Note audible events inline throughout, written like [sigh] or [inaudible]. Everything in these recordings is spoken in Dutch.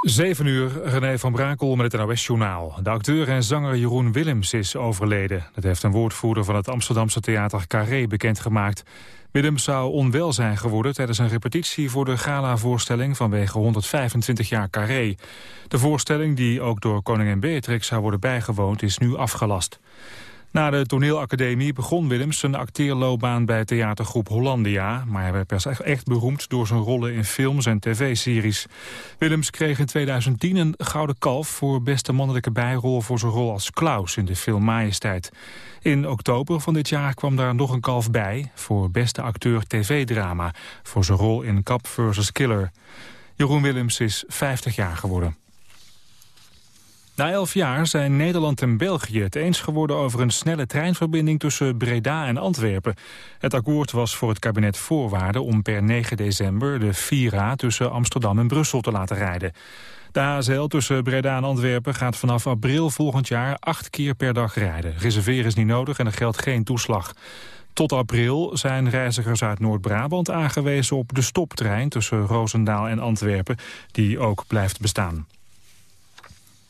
7 uur, René van Brakel met het NOS-journaal. De acteur en zanger Jeroen Willems is overleden. Dat heeft een woordvoerder van het Amsterdamse theater Carré bekendgemaakt. Willems zou onwel zijn geworden tijdens een repetitie voor de gala-voorstelling vanwege 125 jaar Carré. De voorstelling, die ook door koningin Beatrix zou worden bijgewoond, is nu afgelast. Na de toneelacademie begon Willems zijn acteerloopbaan bij theatergroep Hollandia. Maar hij werd pas echt beroemd door zijn rollen in films en tv-series. Willems kreeg in 2010 een gouden kalf voor beste mannelijke bijrol voor zijn rol als Klaus in de film Majesteit. In oktober van dit jaar kwam daar nog een kalf bij voor beste acteur tv-drama voor zijn rol in Cap vs. Killer. Jeroen Willems is 50 jaar geworden. Na elf jaar zijn Nederland en België het eens geworden over een snelle treinverbinding tussen Breda en Antwerpen. Het akkoord was voor het kabinet voorwaarde om per 9 december de Vira tussen Amsterdam en Brussel te laten rijden. De HSL tussen Breda en Antwerpen gaat vanaf april volgend jaar acht keer per dag rijden. Reserveren is niet nodig en er geldt geen toeslag. Tot april zijn reizigers uit Noord-Brabant aangewezen op de stoptrein tussen Roosendaal en Antwerpen, die ook blijft bestaan.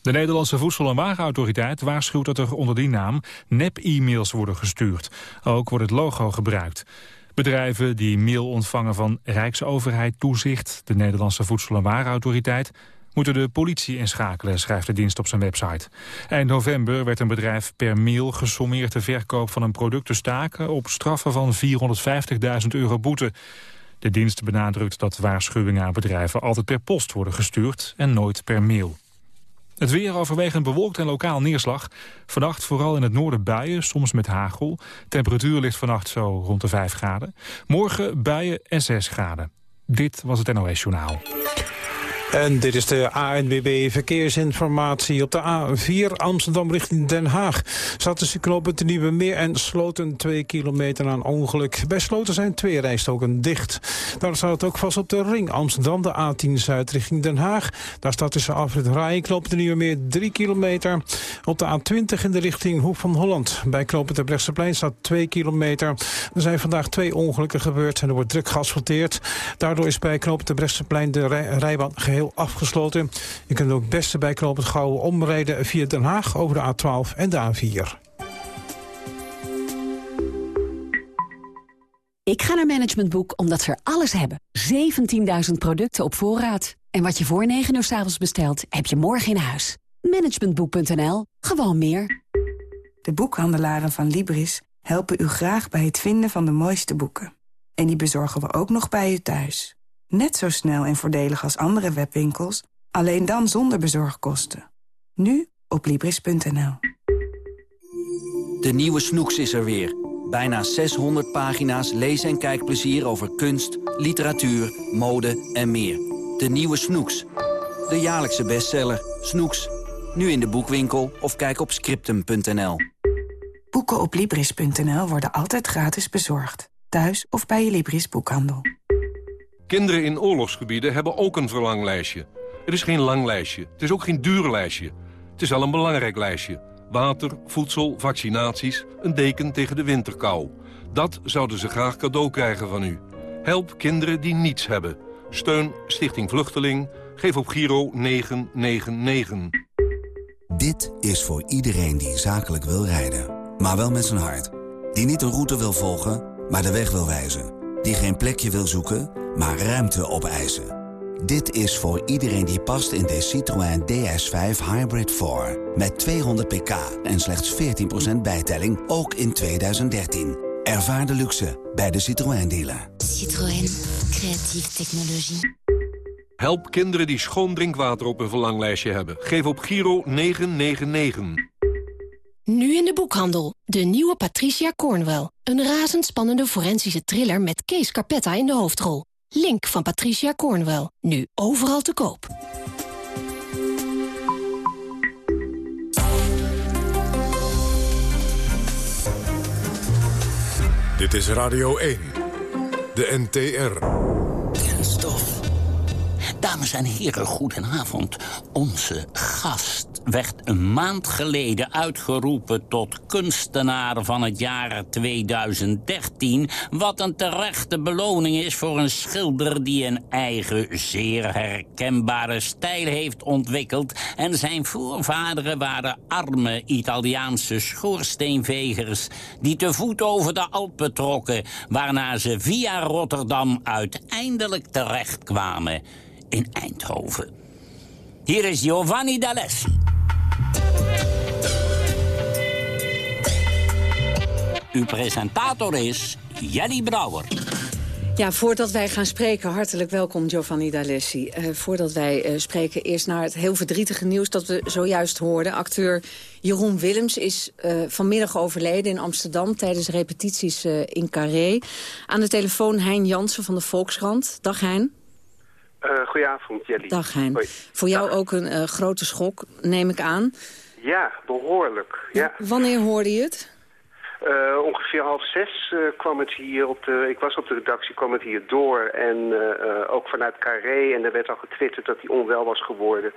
De Nederlandse Voedsel- en Warenautoriteit waarschuwt dat er onder die naam nep-e-mails worden gestuurd. Ook wordt het logo gebruikt. Bedrijven die mail ontvangen van Rijksoverheid Toezicht, de Nederlandse Voedsel- en Warenautoriteit, moeten de politie inschakelen, schrijft de dienst op zijn website. Eind november werd een bedrijf per mail gesommeerd de verkoop van een product te staken op straffen van 450.000 euro boete. De dienst benadrukt dat waarschuwingen aan bedrijven altijd per post worden gestuurd en nooit per mail. Het weer overwegend bewolkt en lokaal neerslag. Vannacht vooral in het noorden buien, soms met hagel. Temperatuur ligt vannacht zo rond de 5 graden. Morgen buien en 6 graden. Dit was het NOS Journaal. En dit is de ANWB Verkeersinformatie op de A4 Amsterdam richting Den Haag. Zaten ze knopen te Nieuwe Meer en Sloten 2 kilometer aan ongeluk. Bij Sloten zijn twee rijstoken dicht. Daar staat het ook vast op de ring Amsterdam, de A10 Zuid richting Den Haag. Daar staat tussen afrit Rijken knopen de Nieuwe Meer 3 kilometer. Op de A20 in de richting Hoek van Holland. Bij knopen de Brechtseplein staat 2 kilometer. Er zijn vandaag twee ongelukken gebeurd en er wordt druk geasfalteerd. Daardoor is bij knopen de Brechtseplein de rijbaan geheel afgesloten. Je kunt ook het beste bij Knoopend Gouwen omrijden via Den Haag over de A12 en de A4. Ik ga naar Management Boek omdat ze er alles hebben. 17.000 producten op voorraad. En wat je voor 9 uur s avonds bestelt, heb je morgen in huis. Managementboek.nl. Gewoon meer. De boekhandelaren van Libris helpen u graag bij het vinden van de mooiste boeken. En die bezorgen we ook nog bij u thuis. Net zo snel en voordelig als andere webwinkels, alleen dan zonder bezorgkosten. Nu op Libris.nl. De nieuwe Snoeks is er weer. Bijna 600 pagina's lees- en kijkplezier over kunst, literatuur, mode en meer. De nieuwe Snoeks. De jaarlijkse bestseller Snoeks. Nu in de boekwinkel of kijk op scriptum.nl. Boeken op Libris.nl worden altijd gratis bezorgd. Thuis of bij je Libris boekhandel. Kinderen in oorlogsgebieden hebben ook een verlanglijstje. Het is geen lang lijstje, het is ook geen duur lijstje. Het is wel een belangrijk lijstje. Water, voedsel, vaccinaties, een deken tegen de winterkou. Dat zouden ze graag cadeau krijgen van u. Help kinderen die niets hebben. Steun Stichting Vluchteling. Geef op Giro 999. Dit is voor iedereen die zakelijk wil rijden. Maar wel met zijn hart. Die niet een route wil volgen, maar de weg wil wijzen. Die geen plekje wil zoeken maar ruimte opeisen. Dit is voor iedereen die past in de Citroën DS5 Hybrid 4. Met 200 pk en slechts 14% bijtelling, ook in 2013. Ervaar de luxe bij de Citroën dealer. Citroën, creatieve technologie. Help kinderen die schoon drinkwater op hun verlanglijstje hebben. Geef op Giro 999. Nu in de boekhandel. De nieuwe Patricia Cornwell. Een razendspannende forensische thriller met Kees Carpetta in de hoofdrol. Link van Patricia Cornwell. Nu overal te koop. Dit is Radio 1. De NTR. Dames en heren, goedenavond. Onze gast werd een maand geleden uitgeroepen tot kunstenaar van het jaar 2013... wat een terechte beloning is voor een schilder die een eigen, zeer herkenbare stijl heeft ontwikkeld... en zijn voorvaderen waren arme Italiaanse schoorsteenvegers... die te voet over de Alpen trokken, waarna ze via Rotterdam uiteindelijk terechtkwamen in Eindhoven. Hier is Giovanni D'Alessi. Uw presentator is Jelly Brouwer. Ja, voordat wij gaan spreken, hartelijk welkom Giovanni D'Alessi. Uh, voordat wij uh, spreken, eerst naar het heel verdrietige nieuws dat we zojuist hoorden. Acteur Jeroen Willems is uh, vanmiddag overleden in Amsterdam... tijdens repetities in Carré. Aan de telefoon Hein Jansen van de Volkskrant. Dag Hein. Goedenavond, Jelly. Dag Hein. Voor jou ook een grote schok, neem ik aan. Ja, behoorlijk. Ja. Wanneer hoorde je het? Uh, ongeveer half zes uh, kwam het hier op de... Ik was op de redactie, kwam het hier door. En uh, ook vanuit Carré. En er werd al getwitterd dat hij onwel was geworden.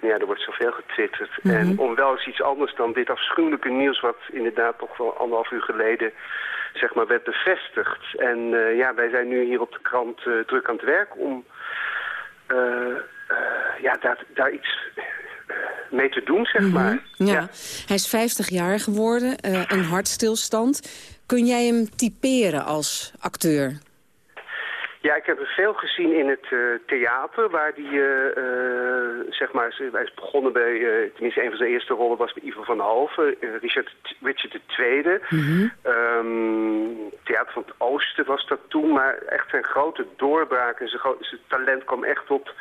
Nou ja, er wordt zoveel getwitterd. Mm -hmm. En onwel is iets anders dan dit afschuwelijke nieuws... wat inderdaad toch wel anderhalf uur geleden zeg maar, werd bevestigd. En ja, wij zijn nu hier op de krant druk aan het werk om... ja, daar, daar iets mee te doen, zeg maar. Mm -hmm. ja. ja. Hij is 50 jaar geworden, uh, een hartstilstand. Kun jij hem typeren als acteur? Ja, ik heb hem veel gezien in het uh, theater, waar hij, uh, zeg maar, hij is begonnen bij, tenminste een van zijn eerste rollen was bij Ivo van Halve, Richard, Richard II. Mm -hmm. um, theater van het Oosten was dat toen, maar echt zijn grote doorbraak en zijn, zijn talent kwam echt op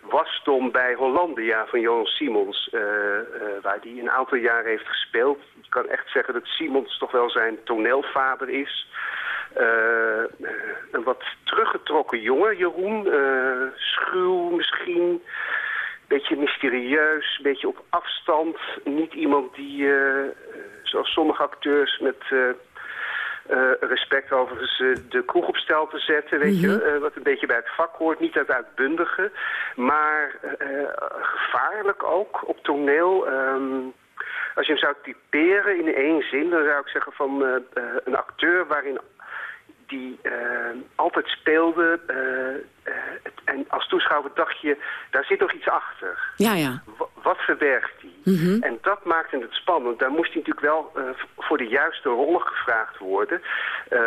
wasdom bij Hollandia van Johan Simons, waar hij een aantal jaren heeft gespeeld. Ik kan echt zeggen dat Simons toch wel zijn toneelvader is. Uh, een wat teruggetrokken jongen, Jeroen. schuw misschien, beetje mysterieus, een beetje op afstand. Niet iemand die, zoals sommige acteurs, met uh, respect overigens uh, de kroeg op stel te zetten, weet mm -hmm. je, uh, wat een beetje bij het vak hoort. Niet het uitbundige, maar gevaarlijk ook op toneel. Um, als je hem zou typeren in één zin, dan zou ik zeggen van een acteur waarin die altijd speelde. En als toeschouwer dacht je, daar zit nog iets achter. Ja, ja. Wat verbergt hij? Mm -hmm. En dat maakte het spannend. Daar moest hij natuurlijk wel uh, voor de juiste rollen gevraagd worden. Uh,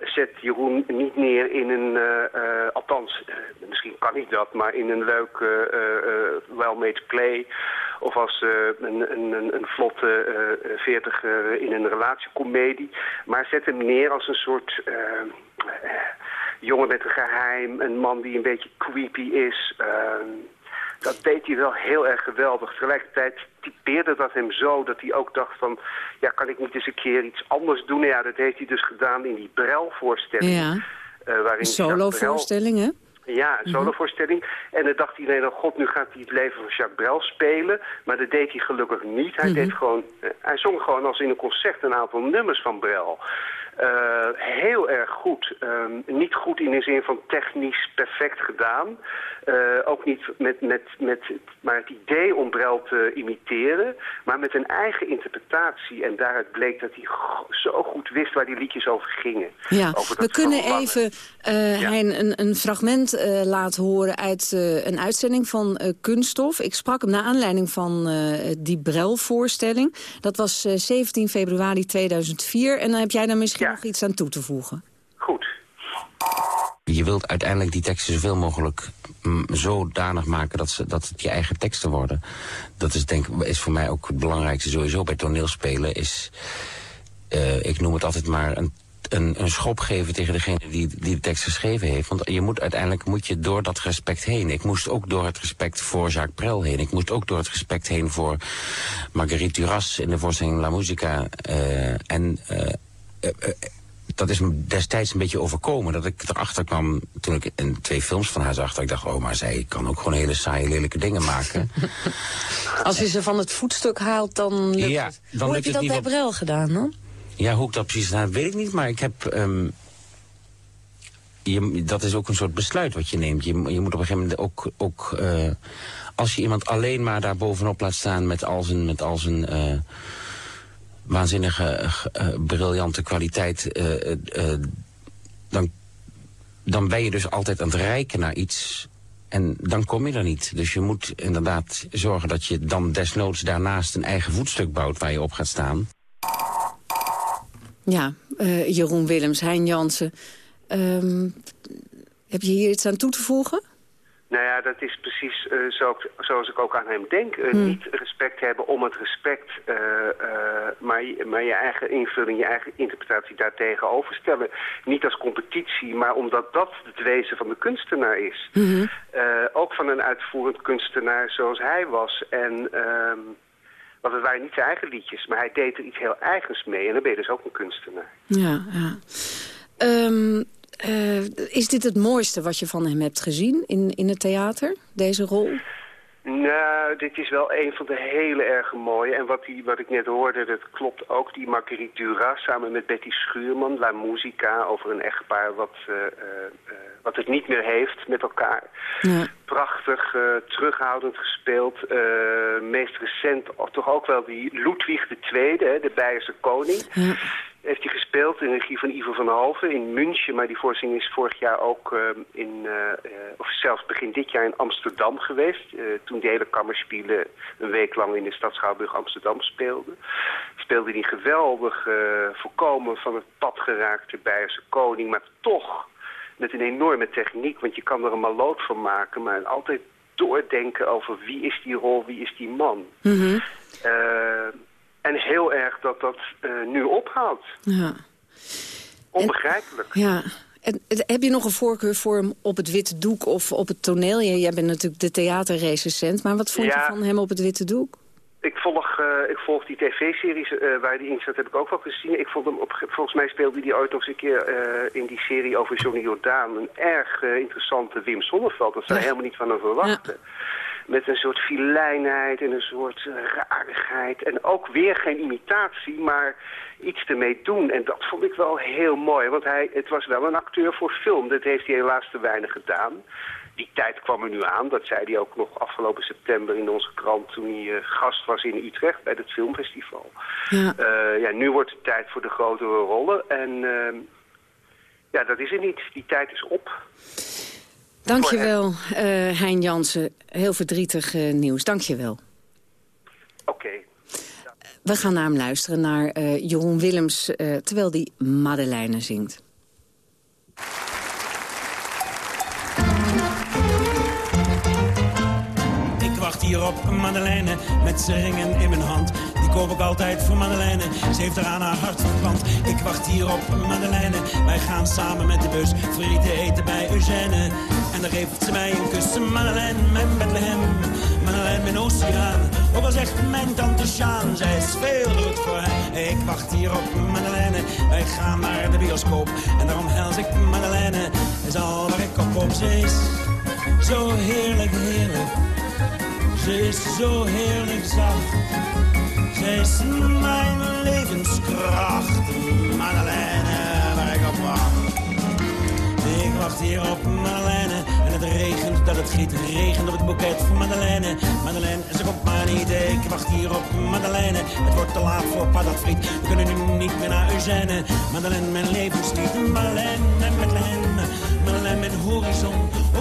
zet Jeroen niet neer in een, uh, althans, misschien kan hij dat, maar in een leuk well-made play. Of als een, een, een, vlotte veertiger in een relatiecomedie. Maar zet hem neer als een soort jongen met een geheim, een man die een beetje creepy is. Uh, dat deed hij wel heel erg geweldig. Tegelijkertijd typeerde dat hem zo dat hij ook dacht van... ja, kan ik niet eens een keer iets anders doen? Ja, dat heeft hij dus gedaan in die Brel-voorstelling. Ja, uh, waarin solo-voorstelling, hè? Ja, een solovoorstelling. -hmm. En dan dacht iedereen, oh god, nu gaat hij het leven van Jacques Brel spelen. Maar dat deed hij gelukkig niet. Hij, mm -hmm. deed gewoon, uh, hij zong gewoon als in een concert een aantal nummers van Brel. Uh, heel erg goed. Um, niet goed in de zin van technisch perfect gedaan. Uh, ook niet met, met, met maar het idee om Brel te imiteren. Maar met een eigen interpretatie. En daaruit bleek dat hij zo goed wist waar die liedjes over gingen. Ja, over we kunnen even uh, ja. een, een fragment laten horen uit een uitzending van Kunststof. Ik sprak hem naar aanleiding van die Brel-voorstelling. Dat was 17 februari 2004. En dan heb jij daar misschien ja. nog iets aan toe te voegen. Goed. Je wilt uiteindelijk die teksten zoveel mogelijk mm, zodanig maken dat, ze, dat het je eigen teksten worden. Dat is, denk, is voor mij ook het belangrijkste sowieso bij toneelspelen. Is, uh, ik noem het altijd maar een, een, een schop geven tegen degene die, die de tekst geschreven heeft. Want je moet uiteindelijk moet je door dat respect heen. Ik moest ook door het respect voor Jacques Brel heen. Ik moest ook door het respect heen voor Marguerite Duras in de voorstelling La Musica. Uh, en... Uh, dat is me destijds een beetje overkomen. Dat ik erachter kwam toen ik in twee films van haar zag. Dat ik dacht, oh, maar zij kan ook gewoon hele saaie, lelijke dingen maken. [laughs] Als je ze van het voetstuk haalt, dan ja, het. Dan Hoe heb je dat bij Brel gedaan, dan? Ja, hoe ik dat precies gedaan weet ik niet. Maar ik heb... Um, je, dat is ook een soort besluit wat je neemt. Je, je moet op een gegeven moment ook... ook uh, als je iemand alleen maar daar bovenop laat staan met al zijn... Met al zijn uh, waanzinnige, uh, briljante kwaliteit... dan, dan ben je dus altijd aan het reiken naar iets... En dan kom je er niet. Dus je moet inderdaad zorgen dat je dan desnoods daarnaast een eigen voetstuk bouwt waar je op gaat staan. Ja, Jeroen Willems, Hein Jansen. Um, heb je hier iets aan toe te voegen? Nou ja, dat is precies uh, zo, zoals ik ook aan hem denk. Uh, hmm. Niet respect hebben om het respect, uh, maar, maar je eigen invulling, je eigen interpretatie daartegenover stellen. Niet als competitie, maar omdat dat het wezen van de kunstenaar is. Mm ook van een uitvoerend kunstenaar zoals hij was. En, ehm, want het waren niet zijn eigen liedjes, maar hij deed er iets heel eigens mee. En dan ben je dus ook een kunstenaar. Ja, ja. Um, uh, is dit het mooiste wat je van hem hebt gezien in, in het theater, deze rol? Nou, dit is wel een van de hele erg mooie. En wat, die, wat ik net hoorde, dat klopt ook. Die Marguerite Duras samen met Betty Schuurman, La Musica... over een echtpaar wat, uh, uh, wat het niet meer heeft met elkaar. Ja. Prachtig, terughoudend gespeeld. meest recent toch ook wel die Ludwig II, de Beierse koning... Ja heeft hij gespeeld in regie van Ivo van Halve in München. Maar die voorstelling is vorig jaar ook uh, in, uh, of zelfs begin dit jaar in Amsterdam geweest. Uh, toen de hele Kammerspielen een week lang in de stad Schouwburg Amsterdam speelden. Speelde hij geweldig voorkomen van het pad geraakte Beierse koning. Maar toch met een enorme techniek, want je kan er een maloot van maken. Maar altijd doordenken over wie is die rol, wie is die man. Mm en heel erg dat dat uh, nu ophoudt. Ja. Onbegrijpelijk. ja. En, heb je nog een voorkeur voor hem op het witte doek of op het toneel? Jij bent natuurlijk de theaterrecensent, maar wat vond je van hem op het witte doek? Ik volg, uh, ik volg die tv-series uh, waar hij in zat, heb ik ook wel gezien. Ik vond hem op, volgens mij speelde hij ooit nog eens een keer uh, in die serie over Johnny Jordaan. Een erg interessante Wim Sonneveld. Dat zou je helemaal niet van hem verwachten. Ja met een soort filijnheid en een soort uh, rarigheid. En ook weer geen imitatie, maar iets ermee doen. En dat vond ik wel heel mooi, want hij, het was wel een acteur voor film. Dat heeft hij helaas te weinig gedaan. Die tijd kwam er nu aan, dat zei hij ook nog afgelopen september in onze krant... toen hij uh, gast was in Utrecht bij het filmfestival. Ja. Uh, ja, nu wordt het tijd voor de grotere rollen en... Uh, ja, dat is er niet. Die tijd is op. Dankjewel, uh, Hein Jansen. Heel verdrietig uh, nieuws. Dankjewel. Oké. Okay. We gaan naar hem luisteren, naar uh, Jeroen Willems... terwijl die Madeleine zingt. Ik wacht hier op Madeleine met zijn ringen in mijn hand koop ik altijd voor Madeleine. Ze heeft er aan haar hart verpand. Ik wacht hier op Madeleine. Wij gaan samen met de bus frieten eten bij Eugène. En dan geeft ze mij een kus. Madeleine, mijn Bethlehem. Madeleine, mijn oceaan. Ook al zegt mijn tante Sjaan, zij is veel goed voor haar. Ik wacht hier op Madeleine. Wij gaan naar de bioscoop. En daarom hels ik Madeleine. Is al waar ik op op. Ze is zo heerlijk, heerlijk. Ze is zo heerlijk zacht. Zij is mijn levenskracht, Madeleine, waar ik op wacht. Ik wacht hier op Madeleine het regent, dat het giet. regent op het boeket van Madeleine. Madeleine, ze komt maar niet, ik wacht hier op Madeleine. Het wordt te laat voor patatfriet, we kunnen nu niet meer naar Eugène. Madeleine, mijn levenslied, Madeleine, Madeleine, Madeleine, mijn horizon.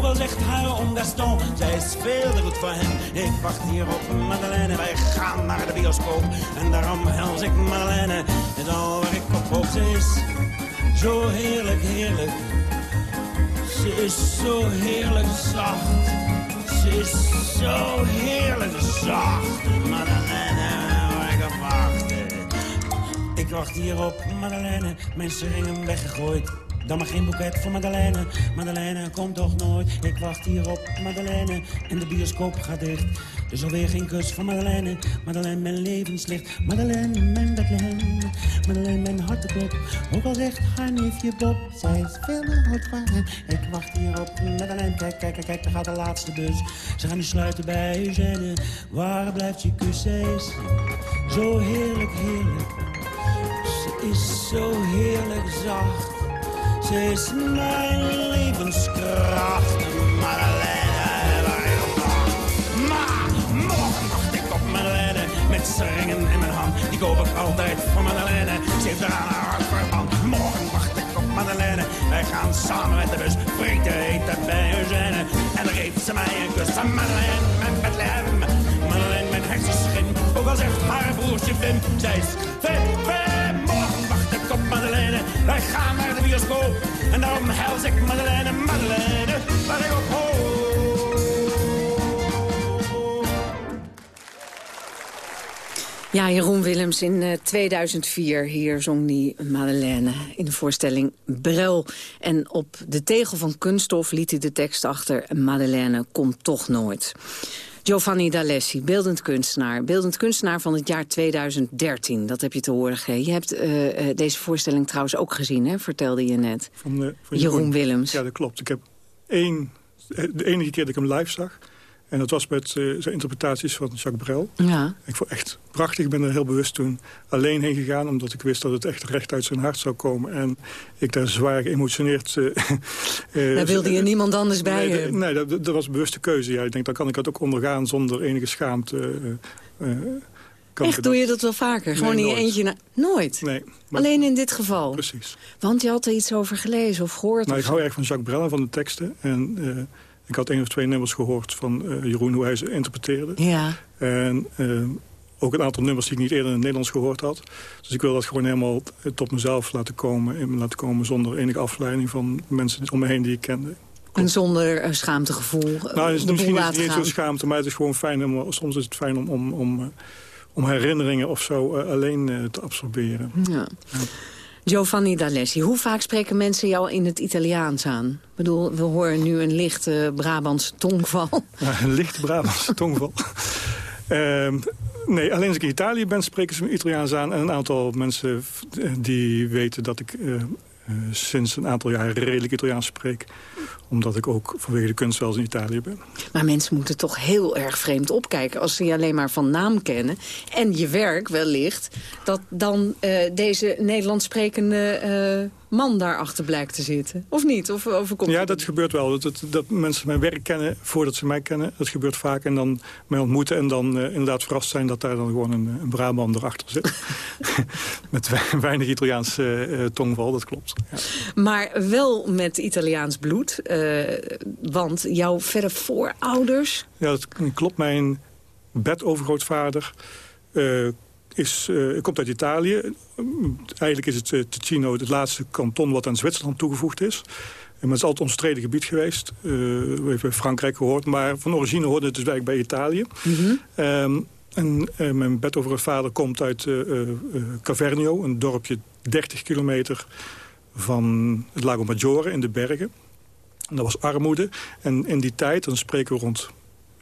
Al zegt haar om Gaston, zij is veel goed voor hem. Ik wacht hier op Madeleine, wij gaan naar de bioscoop. En daarom hels ik Madeleine, is al waar ik op hoop. Ze is zo heerlijk, heerlijk. Ze is zo heerlijk zacht. Ze is zo heerlijk zacht. Madeleine, waar ik op wacht. Ik wacht hier op Madeleine, mensen ringen weggegooid. Dan maar geen boeket voor Madeleine. Madeleine komt toch nooit. Ik wacht hier op Madeleine. En de bioscoop gaat dicht. Dus alweer geen kus van Madeleine. Madeleine, mijn levenslicht. Madeleine, mijn Bethlehem. Madeleine, mijn hartenklop. Ook al zegt haar neefje Bob. Zij is veel te goed van hem. Ik wacht hier op Madeleine. Kijk, kijk, kijk, kijk. Daar gaat de laatste bus. Ze gaan nu sluiten bij Eugène. Waar blijft je kus? Is zo heerlijk, heerlijk. Ze is zo heerlijk zacht. Ze is mijn levenskracht, Madeleine. Maar morgen wacht ik op Madeleine. Met seringen in mijn hand, die koop ik altijd van Madeleine. Ze heeft er aan haar hart verband. Morgen wacht ik op Madeleine. Wij gaan samen met de bus frieten eten bij Eugène. En dan geeft ze mij een kus aan Madeleine, mijn Bethlehem. Madeleine, mijn hersenschim. Ook al zegt haar broertje Wim, zij is Ja, Jeroen Willems in eh, 2004. Hier zong die Madeleine in de voorstelling Brel. En op de tegel van kunststof liet hij de tekst achter... Madeleine komt toch nooit. Giovanni D'Alessi, beeldend kunstenaar. Beeldend kunstenaar van het jaar 2013. Dat heb je te horen gegeven. Je hebt eh, eh, deze voorstelling trouwens ook gezien, hè? vertelde je net. Van, eh, van Jeroen Willems. Ja, dat klopt. Ik heb één, de enige keer dat ik hem live zag... en dat was met eh, zijn interpretaties van Jacques Brel. Ja. Ik vond echt prachtig. Ik ben er heel bewust toen alleen heen gegaan... omdat ik wist dat het echt recht uit zijn hart zou komen. En ik daar zwaar geëmotioneerd... eh, [laughs] Daar wilde je niemand anders bij Nee, dat- nee dat, dat was een bewuste keuze. Ja, ik denk, dan kan ik het ook ondergaan zonder enige schaamte. Echt, doe je dat wel vaker? Nee, Gewoon in je eentje? na- Nooit? Nee. maar- Alleen in dit geval? Precies. Want je had er iets over gelezen of gehoord? Nou, of ik hou erg van Jacques Brel en van de teksten. En ik had één of twee nummers gehoord van eh, Jeroen, hoe hij ze interpreteerde. Ja. En eh, ook een aantal nummers die ik niet eerder in het Nederlands gehoord had. Dus ik wil dat gewoon helemaal tot mezelf laten komen. En laten komen zonder enige afleiding van mensen om me heen die ik kende. En zonder eh, schaamtegevoel eh, Nou, boel misschien is het niet zo schaamte, maar het is gewoon fijn. Om, soms is het fijn om, om, om, eh, om herinneringen of zo eh, alleen eh, te absorberen. Ja. Giovanni D'Alessi, hoe vaak spreken mensen jou in het Italiaans aan? Ik bedoel, we horen nu een lichte Brabantse tongval. Ja, [laughs] een licht Brabantse tongval. [laughs] Ehm, nee, alleen als ik in Italië ben, spreken ze me Italiaans aan. En een aantal mensen eh, die weten dat ik eh, sinds een aantal jaar redelijk Italiaans spreek. Omdat ik ook vanwege de kunst wel eens in Italië ben. Maar mensen moeten toch heel erg vreemd opkijken... als ze je alleen maar van naam kennen. En je werk wellicht, dat dan eh, deze Nederlands sprekende eh, man daarachter blijkt te zitten. Of niet? Of overkomt Ja, dat gebeurt wel. Dat, dat, dat mensen mijn werk kennen voordat ze mij kennen. Dat gebeurt vaak. En dan mij ontmoeten en dan eh, inderdaad verrast zijn... dat daar dan gewoon een, een Brabander achter zit. [laughs] Met we- weinig Italiaanse eh, tongval, dat klopt. Ja. Maar wel met Italiaans bloed. eh, want jouw verre voorouders... Ja, dat klopt. Mijn bedovergrootvader eh, is, eh, komt uit Italië. Eigenlijk is het eh, Ticino het laatste kanton wat aan Zwitserland toegevoegd is. En het is altijd omstreden gebied geweest. Eh, we hebben bij Frankrijk gehoord. Maar van origine hoorde het dus eigenlijk bij Italië. Ehm, en mijn bedovergrootvader komt uit Cavernio. Een dorpje 30 kilometer van het Lago Maggiore in de bergen. En dat was armoede. En in die tijd, dan spreken we rond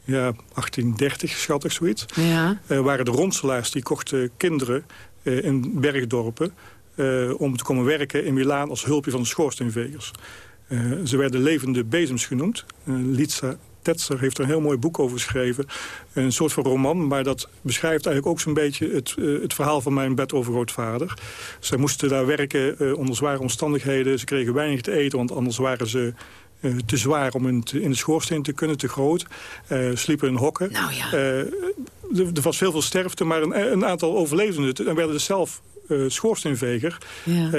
ja, 1830, schat ik zoiets... Ja. eh, waren de ronselaars die kochten kinderen eh, in bergdorpen... eh, om te komen werken in Milaan als hulpje van de schoorsteenvegers. Ze werden levende bezems genoemd. Liza Tetzer heeft er een heel mooi boek over geschreven. Een soort van roman, maar dat beschrijft eigenlijk ook zo'n beetje... het, het verhaal van mijn bedovergrootvader. Zij moesten daar werken onder zware omstandigheden. Ze kregen weinig te eten, want anders waren ze... eh, te zwaar om in, te- in de schoorsteen te kunnen, te groot. Eh, sliepen in hokken. Nou ja. Eh, er, er was veel veel sterfte, maar een, een aantal overleefden het. En werden dus zelf schoorsteenveger. Ja.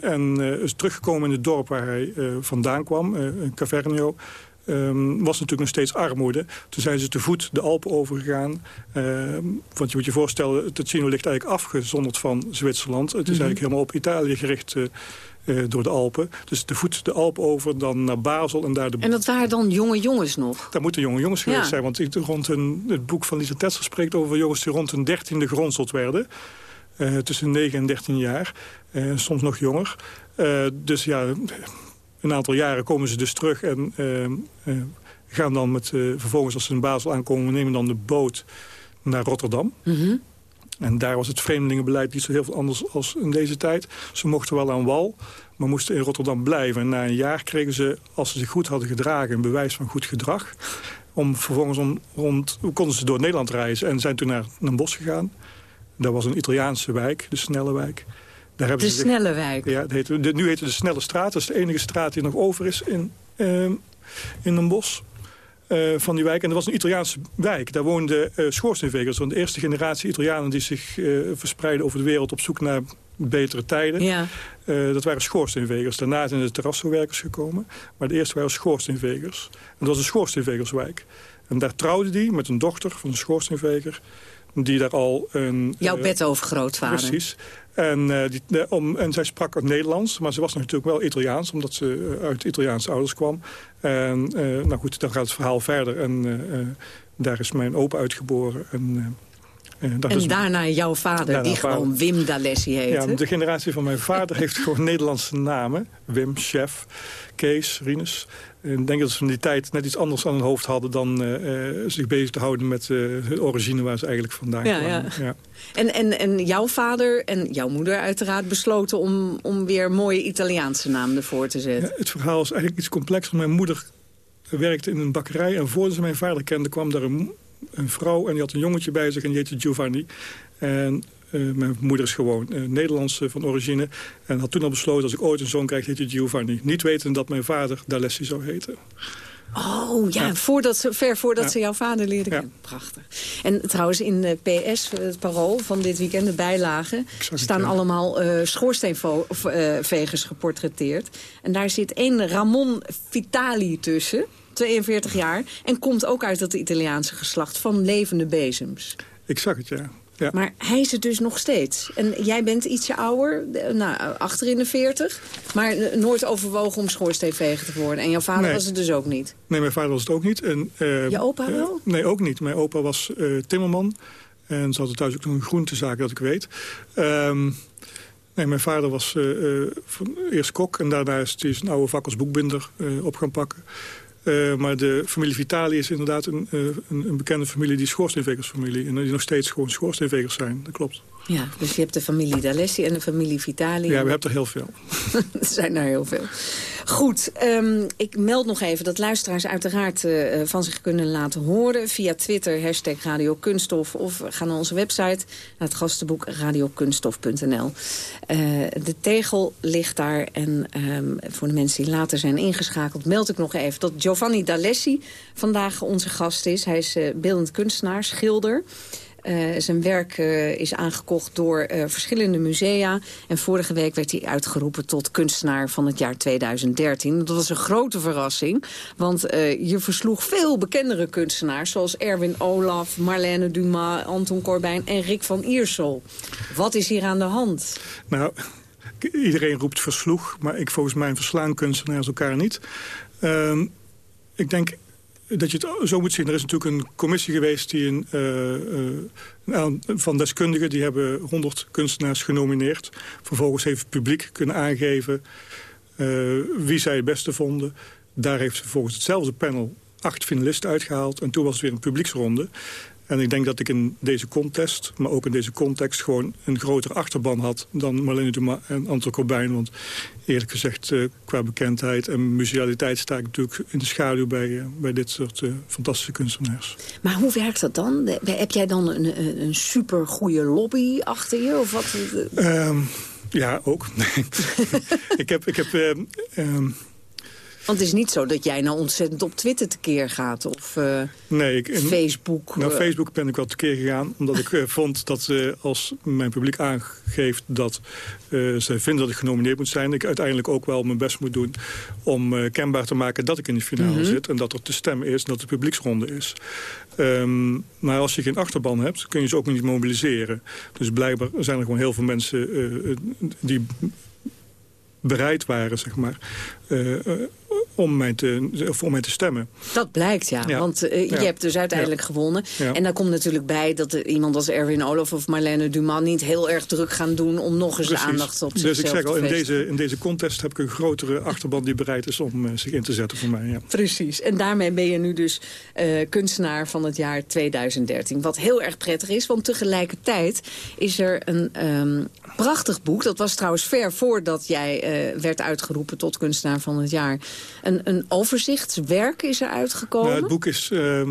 En is teruggekomen in het dorp waar hij vandaan kwam, Cavernio. Ehm, was natuurlijk nog steeds armoede. Toen zijn ze te voet de Alpen overgegaan. Ehm, want je moet je voorstellen, Ticino ligt eigenlijk afgezonderd van Zwitserland. Het is eigenlijk helemaal op Italië gericht eh, eh, door de Alpen. Dus te voet de Alpen over, dan naar Basel en daar de En dat waren dan jonge jongens nog? daar moeten jonge jongens geweest Ja. zijn. Want ik- rond een, het boek van Lisa Tetzer spreekt over jongens die rond een dertiende geronseld werden. Eh, tussen 9 en 13 jaar. Eh, soms nog jonger. Dus ja, een aantal jaren komen ze dus terug. En eh, eh, gaan dan met, eh, vervolgens als ze in Basel aankomen... nemen dan de boot naar Rotterdam. Mhm. En daar was het vreemdelingenbeleid niet zo heel veel anders als in deze tijd. Ze mochten wel aan wal, maar moesten in Rotterdam blijven. En na een jaar kregen ze, als ze zich goed hadden gedragen... een bewijs van goed gedrag. Om vervolgens om, rond, konden ze door Nederland reizen en zijn toen naar een bos gegaan. Dat was een Italiaanse wijk, de Snelle wijk. Daar de Snelle Wijk. Ja, heet, de, nu heet het de Snelle Straat. Dat is de enige straat die nog over is in, uh, in een bos. Uh, van die wijk. En dat was een Italiaanse wijk. Daar woonden uh, schoorsteenvegers. Van de eerste generatie Italianen die zich uh, verspreiden over de wereld op zoek naar betere tijden. Ja. dat waren schoorsteenvegers. Daarna zijn de terrassenwerkers gekomen. Maar de eerste waren schoorsteenvegers. En dat was een schoorsteenvegerswijk. En daar trouwde die met een dochter van een schoorsteenveger die daar al een... Jouw uh, bedovergrootvader. Precies. En, uh, die, om, en zij sprak het Nederlands, maar ze was natuurlijk wel Italiaans... omdat ze uit Italiaanse ouders kwam. En uh, nou goed, dan gaat het verhaal verder. En daar is mijn opa uitgeboren. En, en daarna jouw vader, die gewoon Wim D'Alessi heet. Ja, de generatie van mijn vader heeft gewoon [laughs] Nederlandse namen. Wim, Chef, Kees, Rinus. Ik denk dat ze van die tijd net iets anders aan hun hoofd hadden... dan uh, zich bezig te houden met uh, de origine waar ze eigenlijk vandaan ja, kwamen. Ja. ja. En, en, en jouw vader en jouw moeder uiteraard besloten... om, om weer mooie Italiaanse namen ervoor te zetten. Het verhaal is eigenlijk iets complexer. Mijn moeder werkte in een bakkerij... en voordat ze mijn vader kende kwam daar een, een vrouw... en die had een jongetje bij zich en die heette Giovanni. En uh, mijn moeder is gewoon uh, Nederlandse van origine. En had toen al besloten, als ik ooit een zoon krijg, heet hij Giovanni. Niet weten dat mijn vader D'Alessi zou heten. Oh, ja, Voordat ze, ver voordat ze jouw vader leerde kennen. Prachtig. En trouwens, in de PS, het parool van dit weekend, de bijlagen... staan allemaal schoorsteenvegers geportretteerd. En daar zit één Ramon Vitali tussen, 42 jaar... en komt ook uit het Italiaanse geslacht van levende bezems. Ik zag het, ja. Ja. Maar hij is het dus nog steeds. En jij bent ietsje ouder, nou, achter in de 40. Maar nooit overwogen om schoorsteenveger te worden. En jouw vader was het dus ook niet? Nee, mijn vader was het ook niet. En, uh, Je opa wel? Uh, nee, ook niet. Mijn opa was uh, timmerman. En ze hadden thuis ook nog een groentezaak, dat ik weet. Um, nee, mijn vader was eerst kok. En daarna is hij zijn oude vak als boekbinder op gaan pakken. Uh, maar de familie Vitali is inderdaad een, uh, een, een, bekende familie, die schoorsteenvegersfamilie. En die nog steeds gewoon schoorsteenvegers zijn, dat klopt. Ja, dus je hebt de familie D'Alessi en de familie Vitali. Ja, we hebben er heel veel. [laughs] er zijn er heel veel. Goed, um, ik meld nog even dat luisteraars uiteraard uh, van zich kunnen laten horen... via Twitter, hashtag Radio Kunststof... of ga naar onze website, naar het gastenboek radiokunststof.nl. Uh, de tegel ligt daar en um, voor de mensen die later zijn ingeschakeld... meld ik nog even dat Giovanni D'Alessi vandaag onze gast is. Hij is uh, beeldend kunstenaar, schilder... Uh, zijn werk uh, is aangekocht door uh, verschillende musea. En vorige week werd hij uitgeroepen tot kunstenaar van het jaar 2013. Dat was een grote verrassing. Want je versloeg veel bekendere kunstenaars... zoals Erwin Olaf, Marlène Dumas, Anton Corbijn en Rick van Iersel. Wat is hier aan de hand? Nou, iedereen roept versloeg. Maar ik volgens mij verslaan kunstenaars elkaar niet. Ehm, ik denk dat je het zo moet zien. Er is natuurlijk een commissie geweest die een, uh, van deskundigen... die hebben 100 kunstenaars genomineerd. Vervolgens heeft het publiek kunnen aangeven uh, wie zij het beste vonden. Daar heeft vervolgens hetzelfde panel acht finalisten uitgehaald. En toen was het weer een publieksronde. En ik denk dat ik in deze contest, maar ook in deze context... gewoon een grotere achterban had dan Marlene Dumas en Anton Corbijn. Want eerlijk gezegd, uh, qua bekendheid en musealiteit... sta ik natuurlijk in de schaduw bij, uh, bij dit soort uh, fantastische kunstenaars. Maar hoe werkt dat dan? Heb jij dan een, een, supergoeie lobby achter je? Of wat? Um, ja, ook. [laughs] ik heb... Ik heb um, want het is niet zo dat jij nou ontzettend op Twitter tekeer gaat of uh, nee, ik, Facebook. Nou, uh, Facebook ben ik wel tekeer gegaan. Omdat ik uh, vond dat als mijn publiek aangeeft dat ze vinden dat ik genomineerd moet zijn... ik uiteindelijk ook wel mijn best moet doen om kenbaar te maken dat ik in de finale mm -hmm. zit. En dat er te stemmen is en dat de publieksronde is. Um, maar als je geen achterban hebt, kun je ze ook niet mobiliseren. Dus blijkbaar zijn er gewoon heel veel mensen die bereid waren, zeg maar, uh, om mij, te, of om mij te stemmen. Dat blijkt, ja. ja. Want uh, ja. je hebt dus uiteindelijk ja. gewonnen. En daar komt natuurlijk bij dat iemand als Erwin Olaf of Marlene Dumas... niet heel erg druk gaan doen om nog eens Precies. de aandacht op zichzelf Dus ik zeg al, in deze, in deze contest heb ik een grotere achterban... die bereid is om uh, zich in te zetten voor mij. Precies. En daarmee ben je nu dus uh, kunstenaar van het jaar 2013. Wat heel erg prettig is, want tegelijkertijd is er een um, prachtig boek. Dat was trouwens ver voordat jij werd uitgeroepen tot kunstenaar van het jaar... Een, een overzichtswerk is er uitgekomen? Nou, het boek is uh,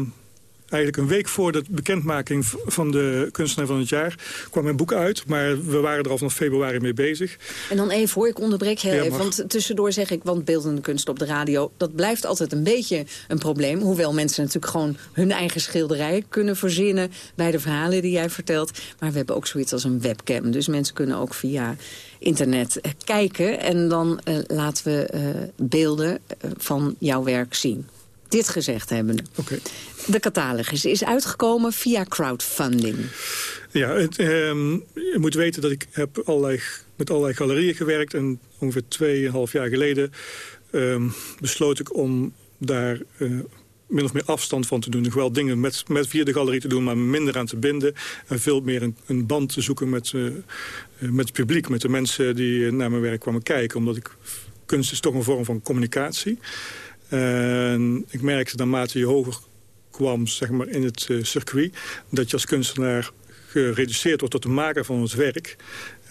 eigenlijk een week voor de bekendmaking van de kunstenaar van het jaar... kwam mijn boek uit, maar we waren er al vanaf februari mee bezig. En dan even voor, ik onderbreek je even. Want tussendoor zeg ik, want beeldende kunst op de radio... dat blijft altijd een beetje een probleem. Hoewel mensen natuurlijk gewoon hun eigen schilderij kunnen verzinnen... bij de verhalen die jij vertelt. Maar we hebben ook zoiets als een webcam. Dus mensen kunnen ook via internet eh, kijken. En dan uh, laten we uh, beelden van jouw werk zien. Dit gezegd hebben. Okay. De catalogus is uitgekomen via crowdfunding. Ja, het, um, je moet weten dat ik heb allerlei, met allerlei galerieën gewerkt. En ongeveer 2,5 jaar geleden um, besloot ik om daar min of meer afstand van te doen. Nog wel dingen met, met via de galerie te doen, maar minder aan te binden. En veel meer een, een band te zoeken met, uh, met het publiek. Met de mensen die naar mijn werk kwamen kijken. Omdat ik, kunst is toch een vorm van communicatie. En ik merkte naarmate je hoger kwam zeg maar, in het circuit... dat je als kunstenaar gereduceerd wordt tot de maker van het werk.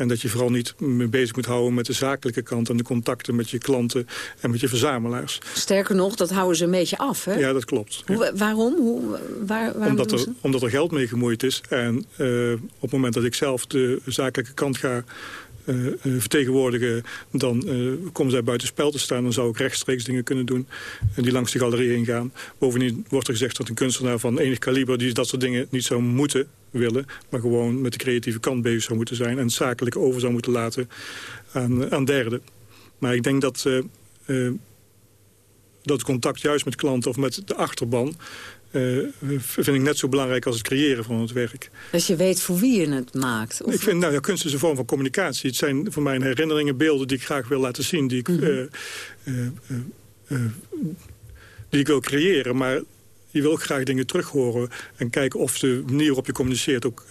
En dat je vooral niet mee bezig moet houden met de zakelijke kant... en de contacten met je klanten en met je verzamelaars. Sterker nog, dat houden ze een beetje af, hè? Ja, dat klopt. Hoe, waarom? Hoe, waar, omdat, er, omdat er geld mee gemoeid is. En uh, op het moment dat ik zelf de zakelijke kant ga uh, vertegenwoordigen... dan uh, komen zij buiten spel te staan. Dan zou ik rechtstreeks dingen kunnen doen en die langs de galerie ingaan. Bovendien wordt er gezegd dat een kunstenaar van enig kaliber... die dat soort dingen niet zou moeten willen... maar gewoon met de creatieve kant bezig zou moeten zijn... en zakelijk over zou moeten laten aan, aan derden. Maar ik denk dat, dat het contact juist met klanten of met de achterban... Uh, vind ik net zo belangrijk als het creëren van het werk. Dus je weet voor wie je het maakt? Of... Ik vind, nou ja, kunst is een vorm van communicatie. Het zijn voor mij herinneringen, beelden die ik graag wil laten zien. Die ik, mm -hmm. uh, uh, die ik wil creëren. Maar je wil ook graag dingen terughoren. En kijken of de manier waarop je communiceert ook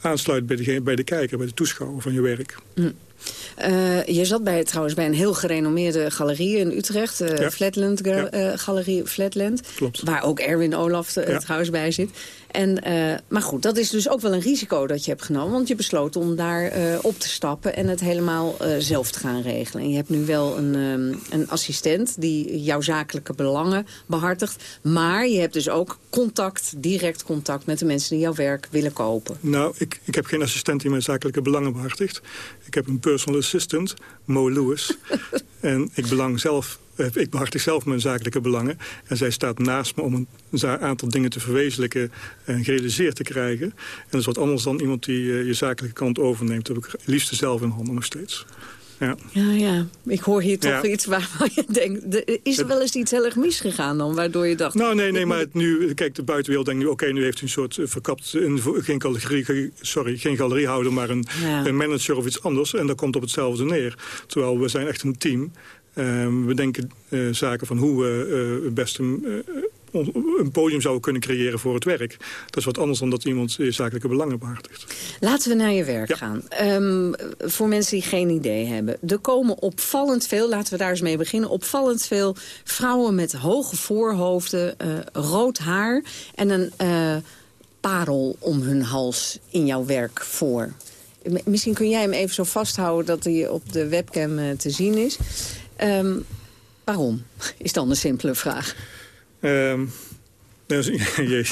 aansluit bij de, bij de kijker, bij de toeschouwer van je werk. Mm. Uh, je zat bij, trouwens bij een heel gerenommeerde galerie in Utrecht. Uh, ja. Flatland ja. uh, Galerie Flatland. Klopt. Waar ook Erwin Olaf ja. trouwens bij zit. En, maar goed, dat is dus ook wel een risico dat je hebt genomen. Want je besloot om daar op te stappen en het helemaal zelf te gaan regelen. En je hebt nu wel een, um, een assistent die jouw zakelijke belangen behartigt. Maar je hebt dus ook contact, direct contact met de mensen die jouw werk willen kopen. Nou, ik, ik heb geen assistent die mijn zakelijke belangen behartigt. Ik heb een personal assistant, Mo Lewis. [laughs] en ik belang zelf ik behartig zelf mijn zakelijke belangen. En zij staat naast me om een aantal dingen te verwezenlijken en gerealiseerd te krijgen. En dat is wat anders dan iemand die uh, je zakelijke kant overneemt. Dat heb ik liefst zelf in handen nog steeds. Ja. ja, ja. Ik hoor hier toch ja. iets waarvan je denkt... is er wel eens iets heel erg misgegaan dan, waardoor je dacht... Nou, nee, nee, maar het nu, kijk, de buitenwereld denkt nu... oké, okay, nu heeft u een soort uh, verkapt... Een, geen, galerie, sorry, geen galeriehouder, maar een, ja. een, manager of iets anders. En dat komt op hetzelfde neer. Terwijl we zijn echt een team. Uh, we denken uh, zaken van hoe we het beste een podium zouden kunnen creëren voor het werk. Dat is wat anders dan dat iemand zakelijke belangen behartigt. Laten we naar je werk ja. gaan. Um, voor mensen die geen idee hebben. Er komen opvallend veel, laten we daar eens mee beginnen... opvallend veel vrouwen met hoge voorhoofden, uh, rood haar... en een uh, parel om hun hals in jouw werk voor. Misschien kun jij hem even zo vasthouden dat hij op de webcam uh, te zien is. Um, waarom, [laughs] is dan een simpele vraag. Um, [laughs] je,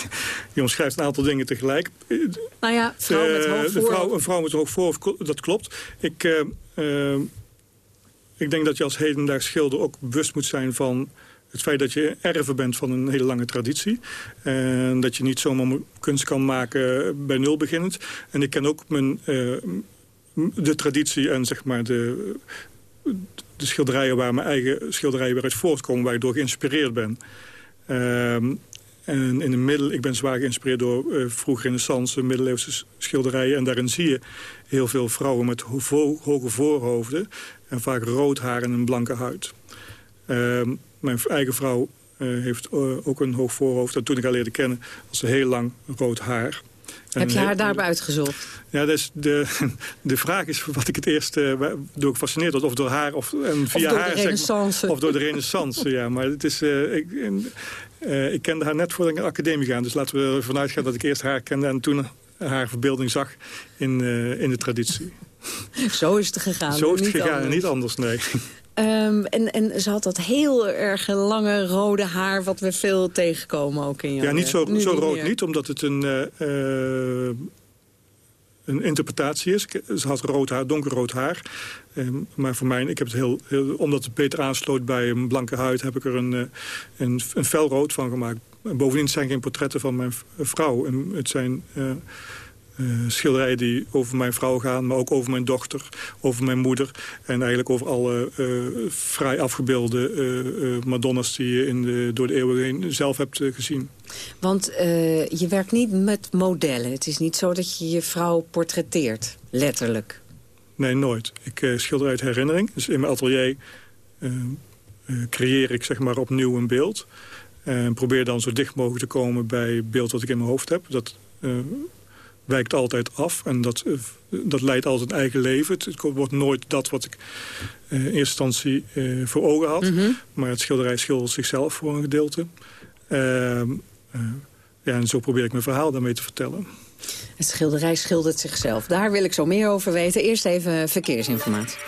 je omschrijft een aantal dingen tegelijk. Nou ja, vrouw met hoog de vrouw, Een vrouw met hoog voorhoofd, dat klopt. Ik, uh, uh, ik denk dat je als hedendaags schilder ook bewust moet zijn van het feit dat je erven bent van een hele lange traditie. En dat je niet zomaar kunst kan maken bij nul beginnend. En ik ken ook mijn, uh, de traditie en zeg maar de, de schilderijen waar mijn eigen schilderijen weer uit voortkomen... waar ik door geïnspireerd ben. Um, en in de middel, ik ben zwaar geïnspireerd door uh, vroege renaissance, middeleeuwse schilderijen. En daarin zie je heel veel vrouwen met ho hoge voorhoofden. En vaak rood haar en een blanke huid. Um, mijn eigen vrouw uh, heeft uh, ook een hoog voorhoofd. Dat toen ik haar leerde kennen, als ze heel lang rood haar. Heb je haar daarbij uitgezocht? Ja, dus de, [laughs] de vraag is wat ik het eerst uh, door gefascineerd word. Of door haar of en via of door haar. De renaissance. of door de renaissance, ja. Maar het is, uh, ik, uh, ik kende haar net voordat ik naar de academie ga. Dus laten we ervan uitgaan dat ik eerst haar kende en toen haar verbeelding zag in, in de traditie. [laughs] Zo is het gegaan. Zo is het niet gegaan anders. en niet anders, nee. Ehm, en, en ze had dat heel erg lange rode haar... wat we veel tegenkomen ook in jouw Ja, niet zo, nu zo niet rood meer. niet, omdat het een, eh, eh, een interpretatie is. Ze had rood haar, donkerrood haar. Ehm, maar voor mij, ik heb het heel, heel, omdat het beter aansloot bij een blanke huid... heb ik er een, eh, een, een felrood van gemaakt. En bovendien zijn geen portretten van mijn vrouw. En het zijn schilderijen die over mijn vrouw gaan... maar ook over mijn dochter, over mijn moeder... en eigenlijk over alle eh, vrij afgebeelde eh, eh, madonnas... die je in de, door de eeuwen heen zelf hebt eh, gezien. Want eh, je werkt niet met modellen. Het is niet zo dat je je vrouw portretteert, letterlijk. Nee, nooit. Ik eh, schilder uit herinnering. Dus in mijn atelier eh, eh, creëer ik zeg maar opnieuw een beeld. En probeer dan zo dicht mogelijk te komen bij het beeld wat ik in mijn hoofd heb. Dat eh, wijkt altijd af en dat, eh, dat leidt altijd een eigen leven. Het, het wordt nooit dat wat ik eh, in eerste instantie eh, voor ogen had. Maar het schilderij schildert zichzelf voor een gedeelte. Ehm, eh, ja, en zo probeer ik mijn verhaal daarmee te vertellen. Het schilderij schildert zichzelf. Daar wil ik zo meer over weten. Eerst even verkeersinformatie.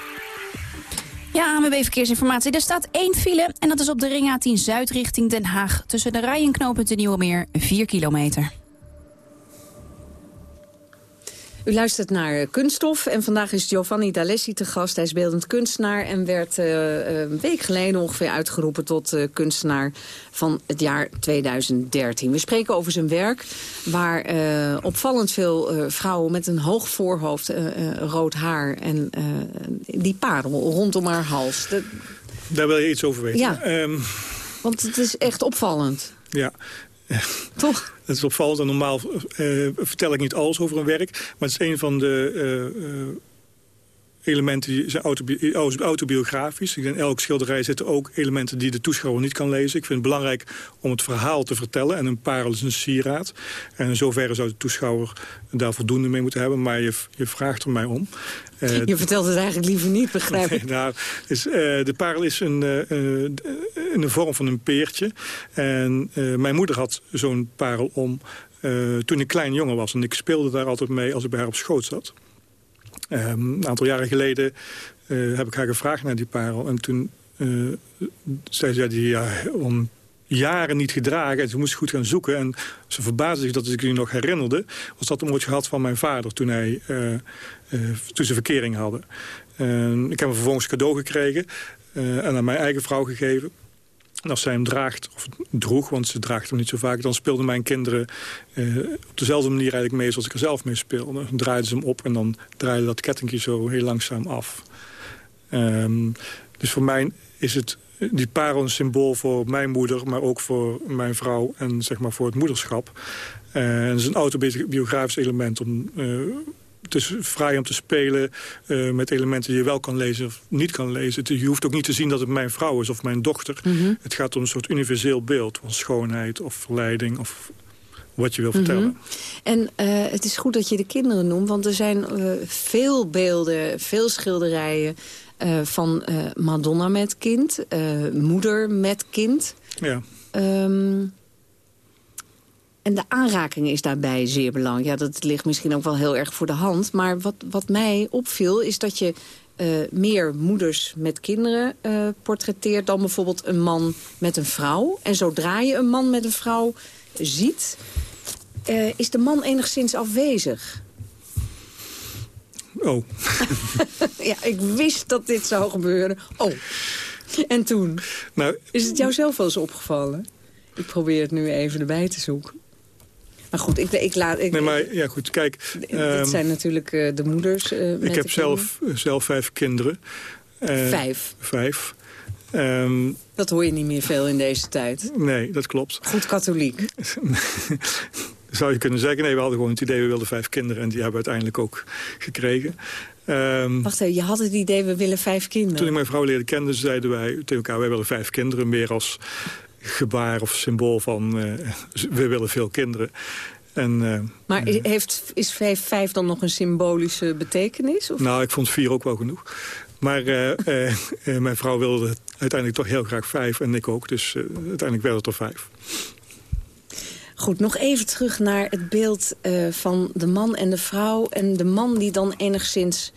Ja, ANWB Verkeersinformatie. Er staat één file en dat is op de ring A10 Zuid richting Den Haag. Tussen de Rij en knooppunt de Nieuwe Meer, 4 kilometer. U luistert naar Kunststof en vandaag is Giovanni D'Alessi te gast. Hij is beeldend kunstenaar en werd eh, een week geleden ongeveer uitgeroepen tot eh, kunstenaar van het jaar 2013. We spreken over zijn werk waar eh, opvallend veel eh, vrouwen met een hoog voorhoofd, eh, eh, rood haar en eh, die parel rondom haar hals. Daar wil je iets over weten. Ja. Ehm, want het is echt opvallend. ja. [laughs] Toch? Het is opvallend en normaal eh, vertel ik niet alles over een werk. Maar het is een van de eh, eh, elementen die zijn autobi auto- autobiografisch. Ik denk, in elk schilderij zitten ook elementen die de toeschouwer niet kan lezen. Ik vind het belangrijk om het verhaal te vertellen. En een parel is een sieraad. En in zoverre zou de toeschouwer daar voldoende mee moeten hebben. Maar je, je vraagt er mij om. Eh, Je vertelt het eigenlijk liever niet, begrijp ik. [laughs] nou, eh, de parel is een, eh, eh, in de vorm van een peertje. En eh, mijn moeder had zo'n parel om eh, toen ik klein jongen was. En ik speelde daar altijd mee als ik bij haar op schoot zat. Ehm, een aantal jaren geleden eh, heb ik haar gevraagd naar die parel. En toen eh, zei ze, ja, die ja, om jaren niet gedragen. En ze moest goed gaan zoeken. En ze verbaasde zich dat ik die nog herinnerde. Was dat een ooit gehad van mijn vader toen, hij, eh, toen ze verkering hadden. En ik heb hem vervolgens cadeau gekregen. en aan mijn eigen vrouw gegeven. En als zij hem draagt, of droeg, want ze draagt hem niet zo vaak... dan speelden mijn kinderen eh, op dezelfde manier eigenlijk mee zoals ik er zelf mee speelde. Dan draaiden ze hem op en dan draaide dat kettingje zo heel langzaam af. Ehm, dus voor mij is het die parel een symbool voor mijn moeder... maar ook voor mijn vrouw en zeg maar voor het moederschap. Eh, en het is een autobiografisch element om... eh, het is vrij om te spelen eh, met elementen die je wel kan lezen of niet kan lezen. Het- je hoeft ook niet te zien dat het mijn vrouw is of mijn dochter. Het gaat om een soort universeel beeld van schoonheid of verleiding of wat je wil vertellen. Mhm. En eh, het is goed dat je de kinderen noemt, want er zijn eh, veel beelden, veel schilderijen van Madonna met kind, moeder met kind. Ja. Ehm, en de aanraking is daarbij zeer belangrijk. Ja, dat ligt misschien ook wel heel erg voor de hand. Maar wat, wat mij opviel is dat je eh, meer moeders met kinderen eh, portretteert... dan bijvoorbeeld een man met een vrouw. En zodra je een man met een vrouw ziet... eh, is de man enigszins afwezig. Oh. [laughs] ja, ik wist dat dit zou gebeuren. Oh. En toen? Nou, Is het jou zelf wel eens opgevallen? Ik probeer het nu even erbij te zoeken. Maar goed, ik, ik laat... Ik, nee, maar ja, goed, kijk. dit ehm, zijn natuurlijk eh, de moeders. eh, ik heb de zelf, zelf vijf kinderen. Eh, Vijf? Vijf. Ehm, Dat hoor je niet meer veel in deze tijd. nee, dat klopt. Goed katholiek. [laughs] Zou je kunnen zeggen, nee, we hadden gewoon het idee... we wilden vijf kinderen en die hebben we uiteindelijk ook gekregen. Ehm, Wacht even, je had het idee, we willen vijf kinderen. Toen ik mijn vrouw leerde kennen, zeiden wij tegen elkaar... wij willen vijf kinderen, meer als gebaar of symbool van... eh, we willen veel kinderen. En, eh, Maar heeft, is vijf, vijf dan nog een symbolische betekenis? Of? nou, ik vond vier ook wel genoeg. Maar eh, [laughs] mijn vrouw wilde uiteindelijk toch heel graag vijf en ik ook. Dus uiteindelijk werden het er vijf. Goed, nog even terug naar het beeld van de man en de vrouw... en de man die dan enigszins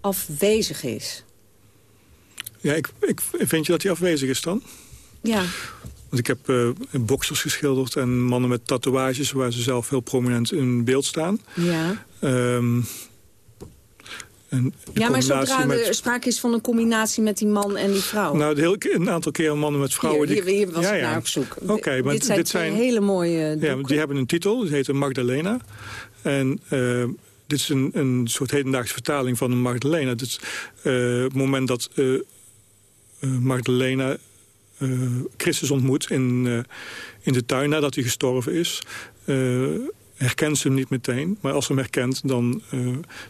afwezig is. Ja, ik, ik vind je dat hij afwezig is dan? Ja. Want ik heb uh, geschilderd en mannen met tatoeages... waar ze zelf heel prominent in beeld staan. Ja. Um, ja, maar zodra met... er sprake is van een combinatie met die man en die vrouw. Nou, heel, een aantal keer mannen met vrouwen... Hier, hier, hier was ja, ik naar op zoek. Oké, maar dit zijn, dit zijn hele mooie Ja, die hebben een titel, die heet Magdalena. En uh, dit is een, een soort hedendaagse vertaling van een Magdalena. Het is uh, het moment dat uh, Magdalena Christus ontmoet in, in de tuin nadat hij gestorven is herkent ze hem niet meteen. Maar als ze hem herkent, dan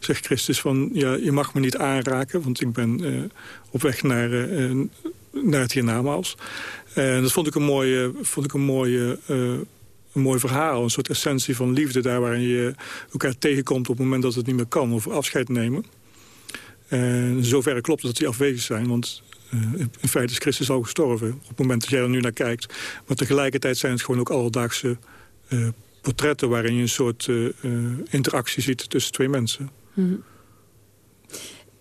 zegt Christus van... ja, je mag me niet aanraken, want ik ben op weg naar, naar het hiernamaals. En dat vond ik een mooie, vond ik een mooie een mooi verhaal. Een soort essentie van liefde daar waarin je elkaar tegenkomt... op het moment dat het niet meer kan of afscheid nemen. En in zoverre klopt dat die afwezig zijn, want... in feite is Christus al gestorven op het moment dat jij er nu naar kijkt. Maar tegelijkertijd zijn het gewoon ook alledaagse portretten waarin je een soort uh, interactie ziet tussen twee mensen. Mhm.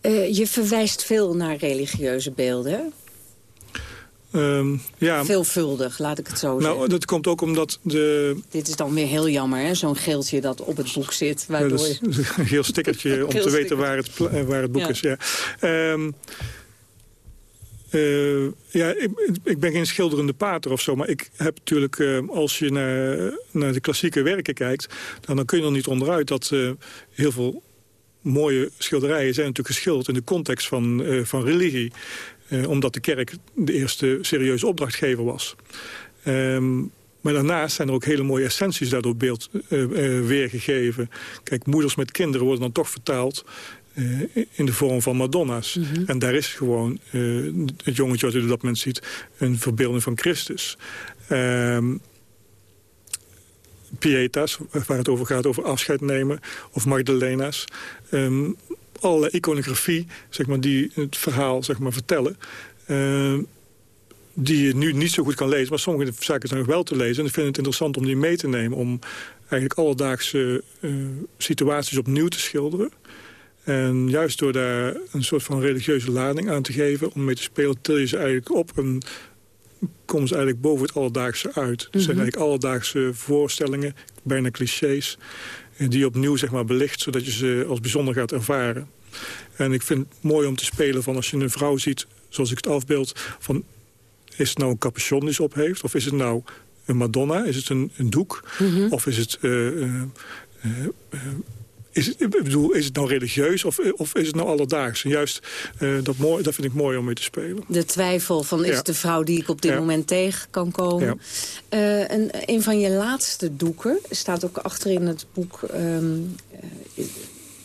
Eh, je verwijst veel naar religieuze beelden, um, ja. Veelvuldig, laat ik het zo nou, zeggen. Nou, dat komt ook omdat de... Dit is dan weer heel jammer, zo'n geeltje dat op het boek zit. Waardoor... Ja, dat is een heel stickertje [laughs] om te weten waar het, waar het boek is. Ja. Um, uh, ja, ik, ben geen schilderende pater of zo. Maar ik heb natuurlijk, uh, als je naar, naar de klassieke werken kijkt... Dan, dan kun je er niet onderuit dat uh, heel veel mooie schilderijen... zijn natuurlijk geschilderd in de context van, van religie. omdat de kerk de eerste serieuze opdrachtgever was. Um, maar daarnaast zijn er ook hele mooie essenties daardoor beeld weergegeven. Kijk, moeders met kinderen worden dan toch vertaald uh, in de vorm van Madonna's. Mm -hmm. En daar is gewoon, uh, het jongetje wat u op dat moment ziet... een verbeelding van Christus. Um, Pietas, waar het over gaat, over afscheid nemen. Of Magdalena's. Um, alle iconografie, zeg maar, die het verhaal zeg maar, vertellen... Uh, die je nu niet zo goed kan lezen. Maar sommige zaken zijn nog wel te lezen. En ik vind het interessant om die mee te nemen... om eigenlijk alledaagse uh, situaties opnieuw te schilderen. En juist door daar een soort van religieuze lading aan te geven... om mee te spelen, til je ze eigenlijk op en komen ze eigenlijk boven het alledaagse uit. Het zijn mhm. eigenlijk alledaagse voorstellingen, bijna clichés... die je opnieuw zeg maar, belicht, zodat je ze als bijzonder gaat ervaren. En ik vind het mooi om te spelen van als je een vrouw ziet, zoals ik het afbeeld... van is het nou een capuchon die ze op heeft? Of is het nou een Madonna? Is het een, een doek? Mhm. Of is het... Uh, uh, uh, is, het, ik bedoel, is het nou religieus of, of is het nou alledaags? En juist, uh, dat, mooi, dat vind ik mooi om mee te spelen. De twijfel van, is het de vrouw die ik op dit moment tegen kan komen? Ja. Uh, een, een van je laatste doeken staat ook achter in het boek... Um, uh,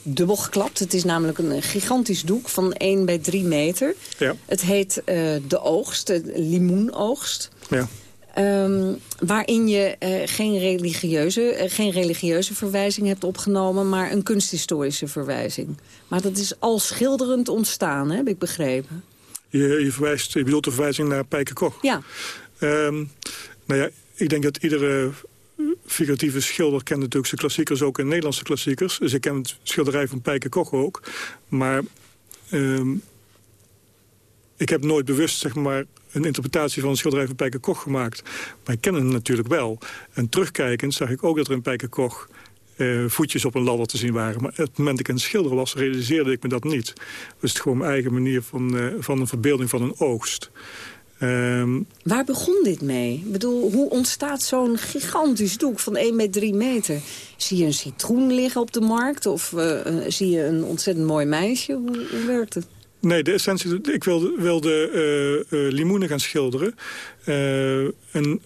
dubbel geklapt. Het is namelijk een gigantisch doek van 1 bij 3 meter. Ja. Het heet De Oogst, de limoenoogst. Ja. Um, waarin je uh, geen, religieuze, uh, geen religieuze verwijzing hebt opgenomen... maar een kunsthistorische verwijzing. Maar dat is al schilderend ontstaan, heb ik begrepen. Je, je, verwijst, je bedoelt de verwijzing naar Pijke Koch? Ja. Um, nou ja, ik denk dat iedere figuratieve schilder kent natuurlijk zijn klassiekers... ook in Nederlandse klassiekers. Dus ik ken het schilderij van Pijke Koch ook. Maar... Um, ik heb nooit bewust zeg maar, een interpretatie van een schilderij van Pijker Koch gemaakt. Maar ik ken hem natuurlijk wel. En terugkijkend zag ik ook dat er in Pijker Koch uh, voetjes op een ladder te zien waren. Maar op het moment dat ik een schilder was, realiseerde ik me dat niet. Dus het gewoon mijn eigen manier van, uh, van een verbeelding van een oogst. Um, Waar begon dit mee? Ik bedoel, hoe ontstaat zo'n gigantisch doek van 1 bij 3 meter? Zie je een citroen liggen op de markt? Of uh, zie je een ontzettend mooi meisje? Hoe, hoe werkt het? Nee, de essentie... Ik wilde, wilde uh, uh, limoenen gaan schilderen. Uh, en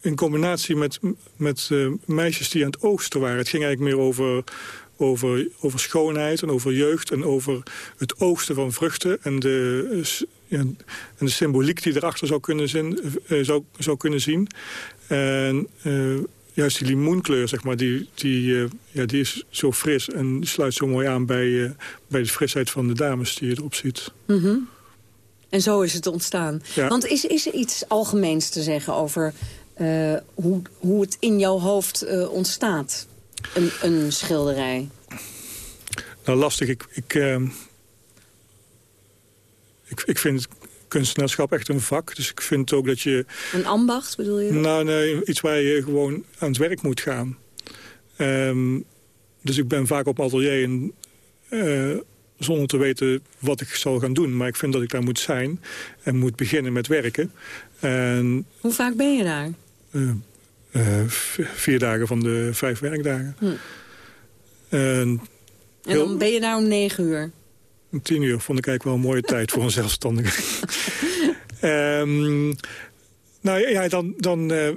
in combinatie met, met meisjes die aan het oogsten waren. Het ging eigenlijk meer over, over, over schoonheid en over jeugd... en over het oogsten van vruchten en de, en de symboliek die erachter zou kunnen, zien, zou, zou kunnen zien. En juist die limoenkleur, zeg maar, die, die, uh, ja, die is zo fris en sluit zo mooi aan bij, uh, bij de frisheid van de dames die je erop ziet. Mm -hmm. En zo is het ontstaan. Ja. Want is, is er iets algemeens te zeggen over uh, hoe, hoe het in jouw hoofd ontstaat, een, een schilderij? Nou, lastig. Ik, ik, ik, ik vind kunstenaarschap echt een vak. Dus ik vind ook dat je... Een ambacht bedoel je? Nou, nee, iets waar je gewoon aan het werk moet gaan. Um, dus ik ben vaak op mijn atelier en, uh, zonder te weten wat ik zal gaan doen. Maar ik vind dat ik daar moet zijn en moet beginnen met werken. En, Hoe vaak ben je daar? Uh, uh, vier dagen van de vijf werkdagen. Hm. En, en dan ben je daar om negen uur? Tien uur vond ik eigenlijk wel een mooie [laughs] tijd voor een zelfstandige. um, [laughs] nou ja, dan, dan uh,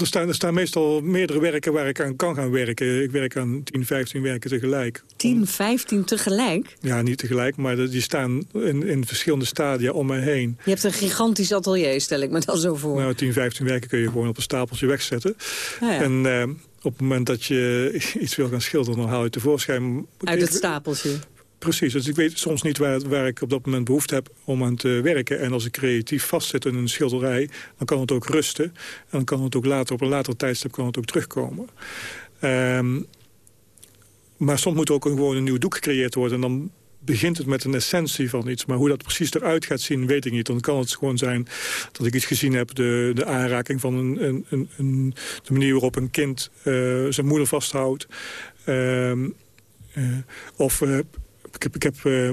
er staan, er staan meestal meerdere werken waar ik aan kan gaan werken. Ik werk aan 10, 15 werken tegelijk. 10, 15 tegelijk? Ja, niet tegelijk, maar die staan in, in verschillende stadia om me heen. Je hebt een gigantisch atelier, stel ik me dan zo voor. Nou, 10, 15 werken kun je gewoon op een stapeltje wegzetten. Ah, ja. En uh, op het moment dat je [laughs] iets wil gaan schilderen, dan haal je het tevoorschijn. Uit het stapeltje? Precies, dus ik weet soms niet waar, ik op dat moment behoefte heb om aan te werken. En als ik creatief vastzit in een schilderij, dan kan het ook rusten. En dan kan het ook later, op een later tijdstip kan het ook terugkomen. Um, maar soms moet ook gewoon een nieuw doek gecreëerd worden. En dan begint het met een essentie van iets. Maar hoe dat precies eruit gaat zien, weet ik niet. Dan kan het gewoon zijn dat ik iets gezien heb... de, de aanraking van een, een, een, de manier waarop een kind uh, zijn moeder vasthoudt. Uh, uh, of uh, ik heb... Ik heb uh,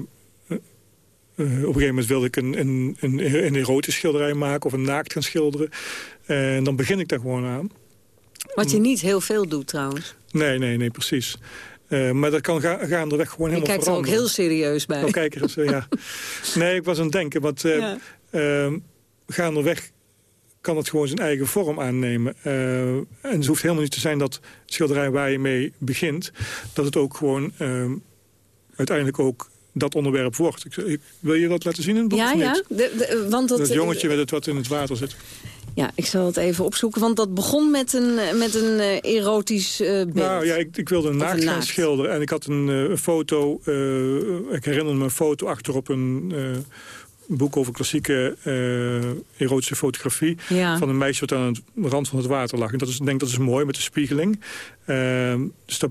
uh, op een gegeven moment wilde ik een, een, een, een erotisch schilderij maken... of een naakt gaan schilderen. En dan begin ik daar gewoon aan. Wat je niet heel veel doet trouwens. Nee, nee, nee, precies. Uh, maar dat kan ga gaandeweg gewoon helemaal veranderen. Je kijkt er ook heel serieus bij. Oh, kijk eens, ja. [laughs] Nee, ik was aan het denken. Want ja. gaandeweg kan het gewoon zijn eigen vorm aannemen. En het hoeft helemaal niet te zijn dat schilderij waar je mee begint... dat het ook gewoon uiteindelijk ook dat onderwerp wordt. Ik, ik, wil je dat laten zien in het boek? Ja, ja. De, de, want dat, dat jongetje met het wat in het water zit. Ja, ik zal het even opzoeken, want dat begon met een, met een uh, erotisch uh, beeld. Nou ja, ik, ik wilde een naakt schilderen en ik had een, uh, foto, ik herinner me een foto achterop een boek over klassieke erotische fotografie... Ja. van een meisje wat aan de rand van het water lag. En dat is, ik denk dat is mooi met de spiegeling. Ehm, dus dat,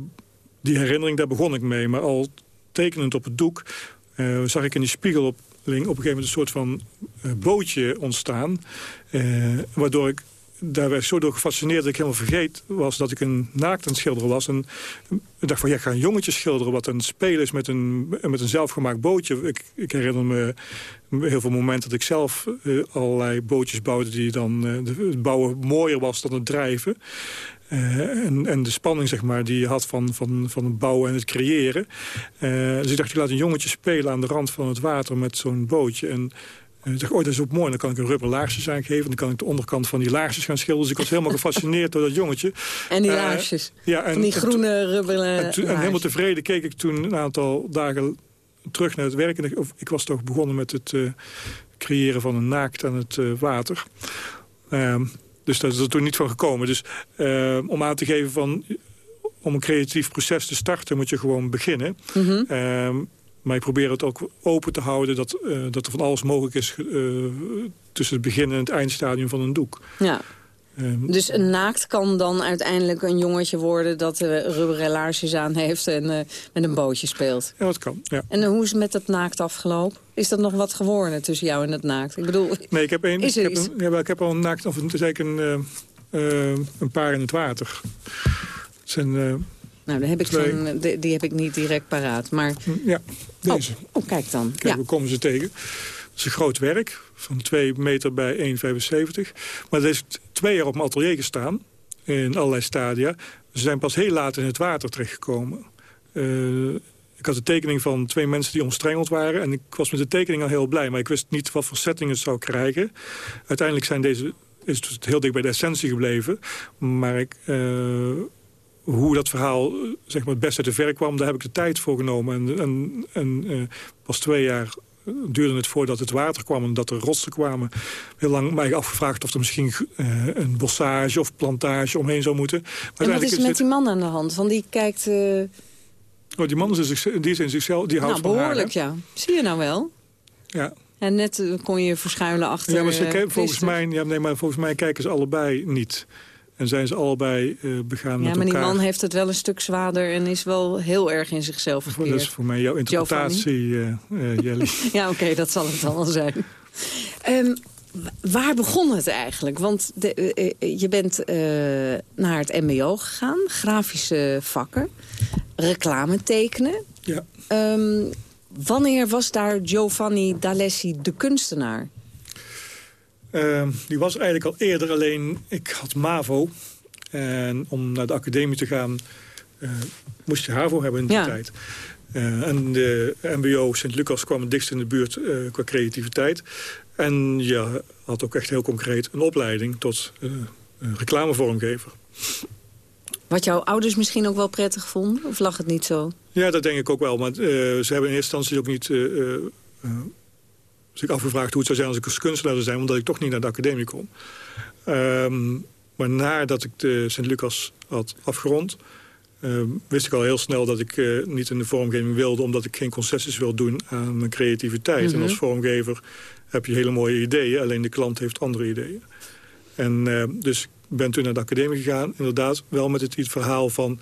die herinnering, daar begon ik mee. Maar al tekenend op het doek uh, zag ik in die spiegel op, een gegeven moment een soort van uh, bootje ontstaan. Uh, waardoor ik daar werd zo door gefascineerd dat ik helemaal vergeet was dat ik een naakt aan het schilderen was. En ik dacht van, ja, ik ga een jongetje schilderen wat een spelen is met een, met een zelfgemaakt bootje. Ik, ik herinner me heel veel momenten dat ik zelf allerlei bootjes bouwde die dan het bouwen mooier was dan het drijven. Uh, en, en, de spanning zeg maar, die je had van, van, van het bouwen en het creëren. Uh, dus ik dacht, ik laat een jongetje spelen aan de rand van het water met zo'n bootje. En uh, ik dacht, oh, dat is ook mooi. Dan kan ik een rubber laarsjes aangeven. Dan kan ik de onderkant van die laarsjes gaan schilderen. Dus ik was helemaal gefascineerd door dat jongetje. En die laarsjes. ja, en, van die groene rubber en, en, helemaal tevreden keek ik toen een aantal dagen terug naar het werk. En ik, ik was toch begonnen met het creëren van een naakt aan het water. Ehm, dus dat is er toen niet van gekomen. Dus uh, om aan te geven van... om een creatief proces te starten moet je gewoon beginnen. Mm -hmm. uh, maar ik probeer het ook open te houden... dat, uh, dat er van alles mogelijk is tussen het begin en het eindstadium van een doek. Ja. Um, dus een naakt kan dan uiteindelijk een jongetje worden... dat uh, rubberen laarsjes aan heeft en uh, met een bootje speelt? Ja, dat kan, ja. En hoe is het met dat naakt afgelopen? Is dat nog wat geworden tussen jou en het naakt? Ik bedoel, nee, ik heb, een, ik heb, een, ja, ik heb al een naakt... of zeker een, uh, een paar in het water. Het zijn... nou, heb ik die, die heb ik niet direct paraat, maar... Ja, deze. Oh, oh kijk dan. Kijk, ja. we komen ze tegen. Is een groot werk, van 2 meter bij 1,75. Maar dat is twee jaar op mijn atelier gestaan, in allerlei stadia. Ze zijn pas heel laat in het water terechtgekomen. Uh, ik had de tekening van twee mensen die omstrengeld waren... en ik was met de tekening al heel blij, maar ik wist niet wat voor setting zou krijgen. Uiteindelijk zijn deze, is het heel dicht bij de essentie gebleven. Maar ik... Uh, hoe dat verhaal zeg maar, het beste te ver kwam, daar heb ik de tijd voor genomen. En, en, uh, pas twee jaar duurde het voordat het water kwam en dat er rotsen kwamen. Heel lang mij afgevraagd of er misschien uh, een bossage of plantage omheen zou moeten. Maar en wat is er met die man aan de hand? Want die kijkt... Uh... Oh, die man is in, zich, die is in zichzelf, die houdt nou, van behoorlijk, ja. Zie je nou wel? Ja. En net uh, kon je verschuilen achter... Ja, maar ze volgens, mij, ja, nee, maar volgens mij kijken ze allebei niet. En zijn ze allebei uh, begaan ja, met elkaar. Ja, maar die man heeft het wel een stuk zwaarder en is wel heel erg in zichzelf gekeerd. Dat is voor mij jouw interpretatie, uh, Jelly. [laughs] ja, oké, dat zal het dan wel zijn. Um, waar begon het eigenlijk? Want de, je bent naar het mbo gegaan, grafische vakken, reclame tekenen. Ja. Um, wanneer was daar Giovanni D'Alessi de kunstenaar? Uh, die was eigenlijk al eerder, alleen ik had MAVO. En om naar de academie te gaan uh, moest je HAVO hebben in die tijd. Uh, en de mbo Sint-Lucas kwam het dichtst in de buurt uh, qua creativiteit. En je had ook echt heel concreet een opleiding tot reclamevormgever. Wat jouw ouders misschien ook wel prettig vonden? Of lag het niet zo? Ja, dat denk ik ook wel. Maar ze hebben in eerste instantie ook niet zich afgevraagd hoe het zou zijn als ik als kunstenaar zou zijn... omdat ik toch niet naar de academie kon. Um, maar nadat ik de Sint-Lucas had afgerond... Um, wist ik al heel snel dat ik uh, niet in de vormgeving wilde... omdat ik geen concessies wil doen aan mijn creativiteit. Mm -hmm. En als mhm. vormgever heb je hele mooie ideeën... alleen de klant heeft andere ideeën. En uh, dus ik ben toen naar de academie gegaan. Inderdaad, wel met het, het verhaal van...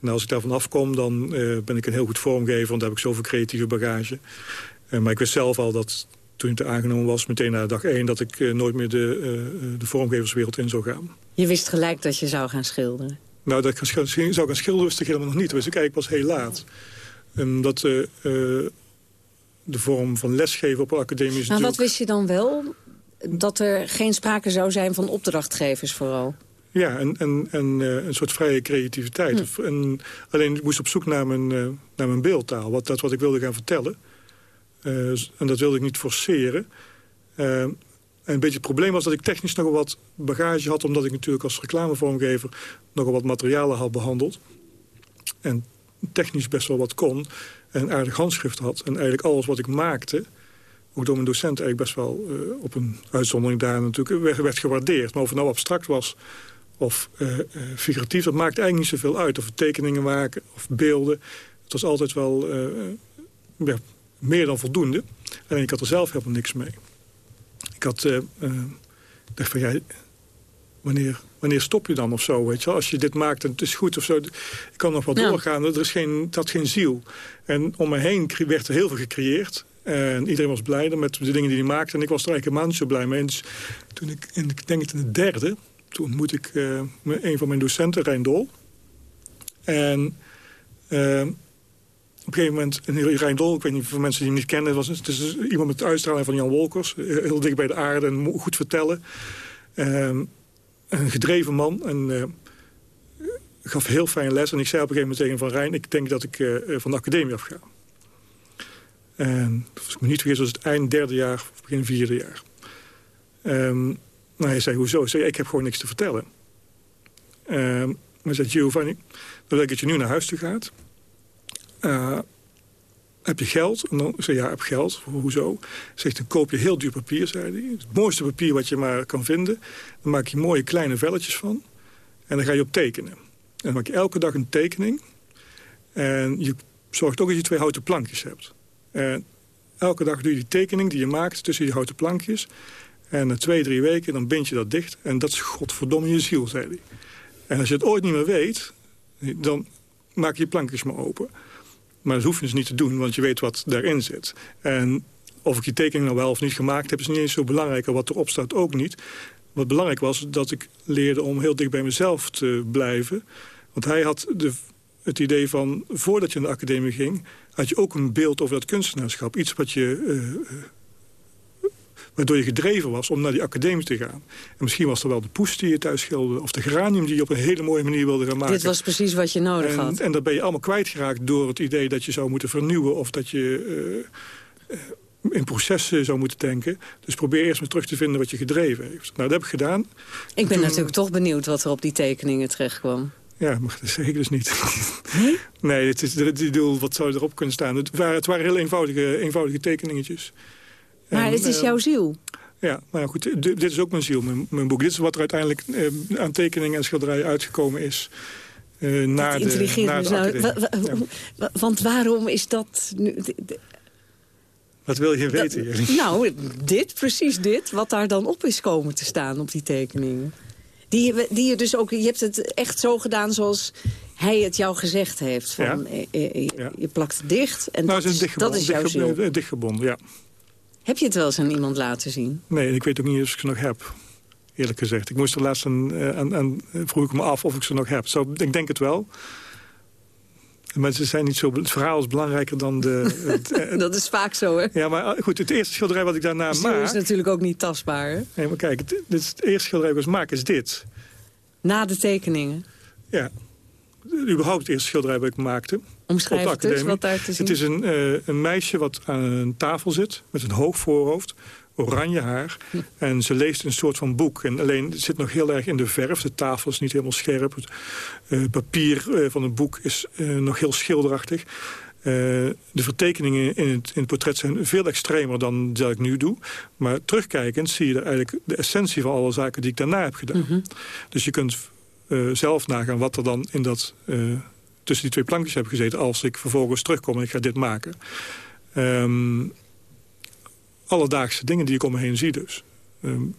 Nou, als ik daarvan afkom, dan uh, ben ik een heel goed vormgever... want dan heb ik zoveel creatieve bagage. maar ik wist zelf al dat toen er aangenomen was, meteen na dag één... dat ik uh, nooit meer de, uh, de vormgeverswereld in zou gaan. Je wist gelijk dat je zou gaan schilderen? Nou, dat ik zou gaan schilderen wist ik helemaal nog niet. Dat wist ik eigenlijk pas heel laat. En dat uh, de vorm van lesgeven op een academie is Maar wat wist je dan wel? Dat er geen sprake zou zijn van opdrachtgevers vooral? Ja, en, en, en een soort vrije creativiteit. Hm. En, alleen ik moest op zoek naar mijn, naar mijn beeldtaal. Wat, dat wat ik wilde gaan vertellen. Uh, en dat wilde ik niet forceren. Uh, en een beetje het probleem was dat ik technisch nogal wat bagage had... omdat ik natuurlijk als reclamevormgever nogal wat materialen had behandeld. En technisch best wel wat kon. En aardig handschrift had. En eigenlijk alles wat ik maakte, ook door mijn docent eigenlijk best wel uh, op een uitzondering daar natuurlijk werd, gewaardeerd. Maar of het nou abstract was of uh, figuratief, dat maakte eigenlijk niet zoveel uit. Of tekeningen maken of beelden. Het was altijd wel meer dan voldoende. Alleen ik had er zelf helemaal niks mee. Ik had uh, dacht van, ja, wanneer, wanneer stop je dan of zo, weet je wel? Als je dit maakt en het is goed of zo, ik kan nog wel doorgaan. Er is geen, dat had geen ziel. En om me heen werd er heel veel gecreëerd. En iedereen was blij met de dingen die hij maakte. En ik was er eigenlijk helemaal niet zo blij mee. En dus toen ik, en ik denk het in de derde, toen ontmoette ik uh, een van mijn docenten, Rijndol. En een gegeven moment, in Rijndol, ik weet niet voor mensen die hem niet kennen... Was, het is iemand met de uitstraling van Jan Wolkers. Heel dicht bij de aarde en goed vertellen. Um, een gedreven man en uh, gaf heel fijn les. En ik zei op een gegeven moment tegen Van Rijn... ik denk dat ik uh, van de academie afga. En als ik me niet vergis was het eind derde jaar of begin vierde jaar. Um, nou, hij zei, hoezo? Ik zei, ik heb gewoon niks te vertellen. Um, hij zei, Giovanni, dan wil dat je nu naar huis toe gaat... Uh, heb je geld? En dan zei ja, heb geld. Hoezo? Zegt, dan koop je heel duur papier, zei hij. Het mooiste papier wat je maar kan vinden. Dan maak je mooie kleine velletjes van. En dan ga je op tekenen. En dan maak je elke dag een tekening. En je zorgt ook dat je twee houten plankjes hebt. En elke dag doe je die tekening die je maakt tussen die houten plankjes. En na twee, drie weken dan bind je dat dicht. En dat is godverdomme je ziel, zei hij. En als je het ooit niet meer weet, dan maak je je plankjes maar open. Maar dat hoef je dus niet te doen, want je weet wat daarin zit. En of ik die tekening nou wel of niet gemaakt heb... is niet eens zo belangrijk, en wat erop staat ook niet. Wat belangrijk was, dat ik leerde om heel dicht bij mezelf te blijven. Want hij had de, het idee van, voordat je naar de academie ging... had je ook een beeld over dat kunstenaarschap. Iets wat je... Uh, waardoor je gedreven was om naar die academie te gaan. En misschien was er wel de poes die je thuis schilderde... of de geranium die je op een hele mooie manier wilde gaan maken. Dit was precies wat je nodig en, had. En dat ben je allemaal kwijtgeraakt door het idee dat je zou moeten vernieuwen... of dat je uh, in processen zou moeten denken. Dus probeer eerst maar terug te vinden wat je gedreven heeft. Nou, dat heb ik gedaan. Ik ben natuurlijk toch benieuwd wat er op die tekeningen terecht kwam. Ja, maar dat zeg ik dus niet. Nee? [laughs] Nee, het is, het, wat zou erop kunnen staan? Het waren, het waren heel eenvoudige, eenvoudige tekeningetjes. Maar en, het is jouw ziel? Ja, maar goed, dit is ook mijn ziel, mijn, mijn, boek. Dit is wat er uiteindelijk eh, aan tekeningen en schilderijen uitgekomen is. Uh, naar de, nou, Want waarom is dat nu... Wat wil je weten? Dat, nou, dit, precies dit, wat daar dan op is komen te staan op die tekeningen. Die, die je dus ook, je hebt het echt zo gedaan zoals hij het jou gezegd heeft. Van, ja. Eh, eh, je, je, plakt het dicht en nou, dat, is, dat is jouw ziel. Dichtgebonden, ja. Heb je het wel eens aan iemand laten zien? Nee, ik weet ook niet of ik ze nog heb. Eerlijk gezegd. Ik moest er laatst een, en, en vroeg ik me af of ik ze nog heb. Zo, ik denk het wel. Maar ze zijn niet zo... Het verhaal is belangrijker dan de... [laughs] dat is vaak zo, hè? Ja, maar goed, het eerste schilderij wat ik daarna maak... is natuurlijk ook niet tastbaar, hè? Nee, maar kijk, het, het, het eerste schilderij wat ik maak is dit. Na de tekeningen? Ja. Überhaupt het eerste schilderij wat ik maakte. Omschrijf het dus, wat daar te zien. Het is een, uh, een meisje wat aan een tafel zit... met een hoog voorhoofd oranje haar. En ze leest een soort van boek. En alleen het zit nog heel erg in de verf. De tafel is niet helemaal scherp. Het uh, papier uh, van het boek is uh, nog heel schilderachtig. de vertekeningen in het, in het portret zijn veel extremer dan dat ik nu doe. Maar terugkijkend zie je er eigenlijk de essentie van alle zaken die ik daarna heb gedaan. Mm -hmm. Dus je kunt zelf nagaan wat er dan in dat, tussen die twee plankjes heb gezeten... als ik vervolgens terugkom en ik ga dit maken. Um, alledaagse dingen die ik om me heen zie dus. Um,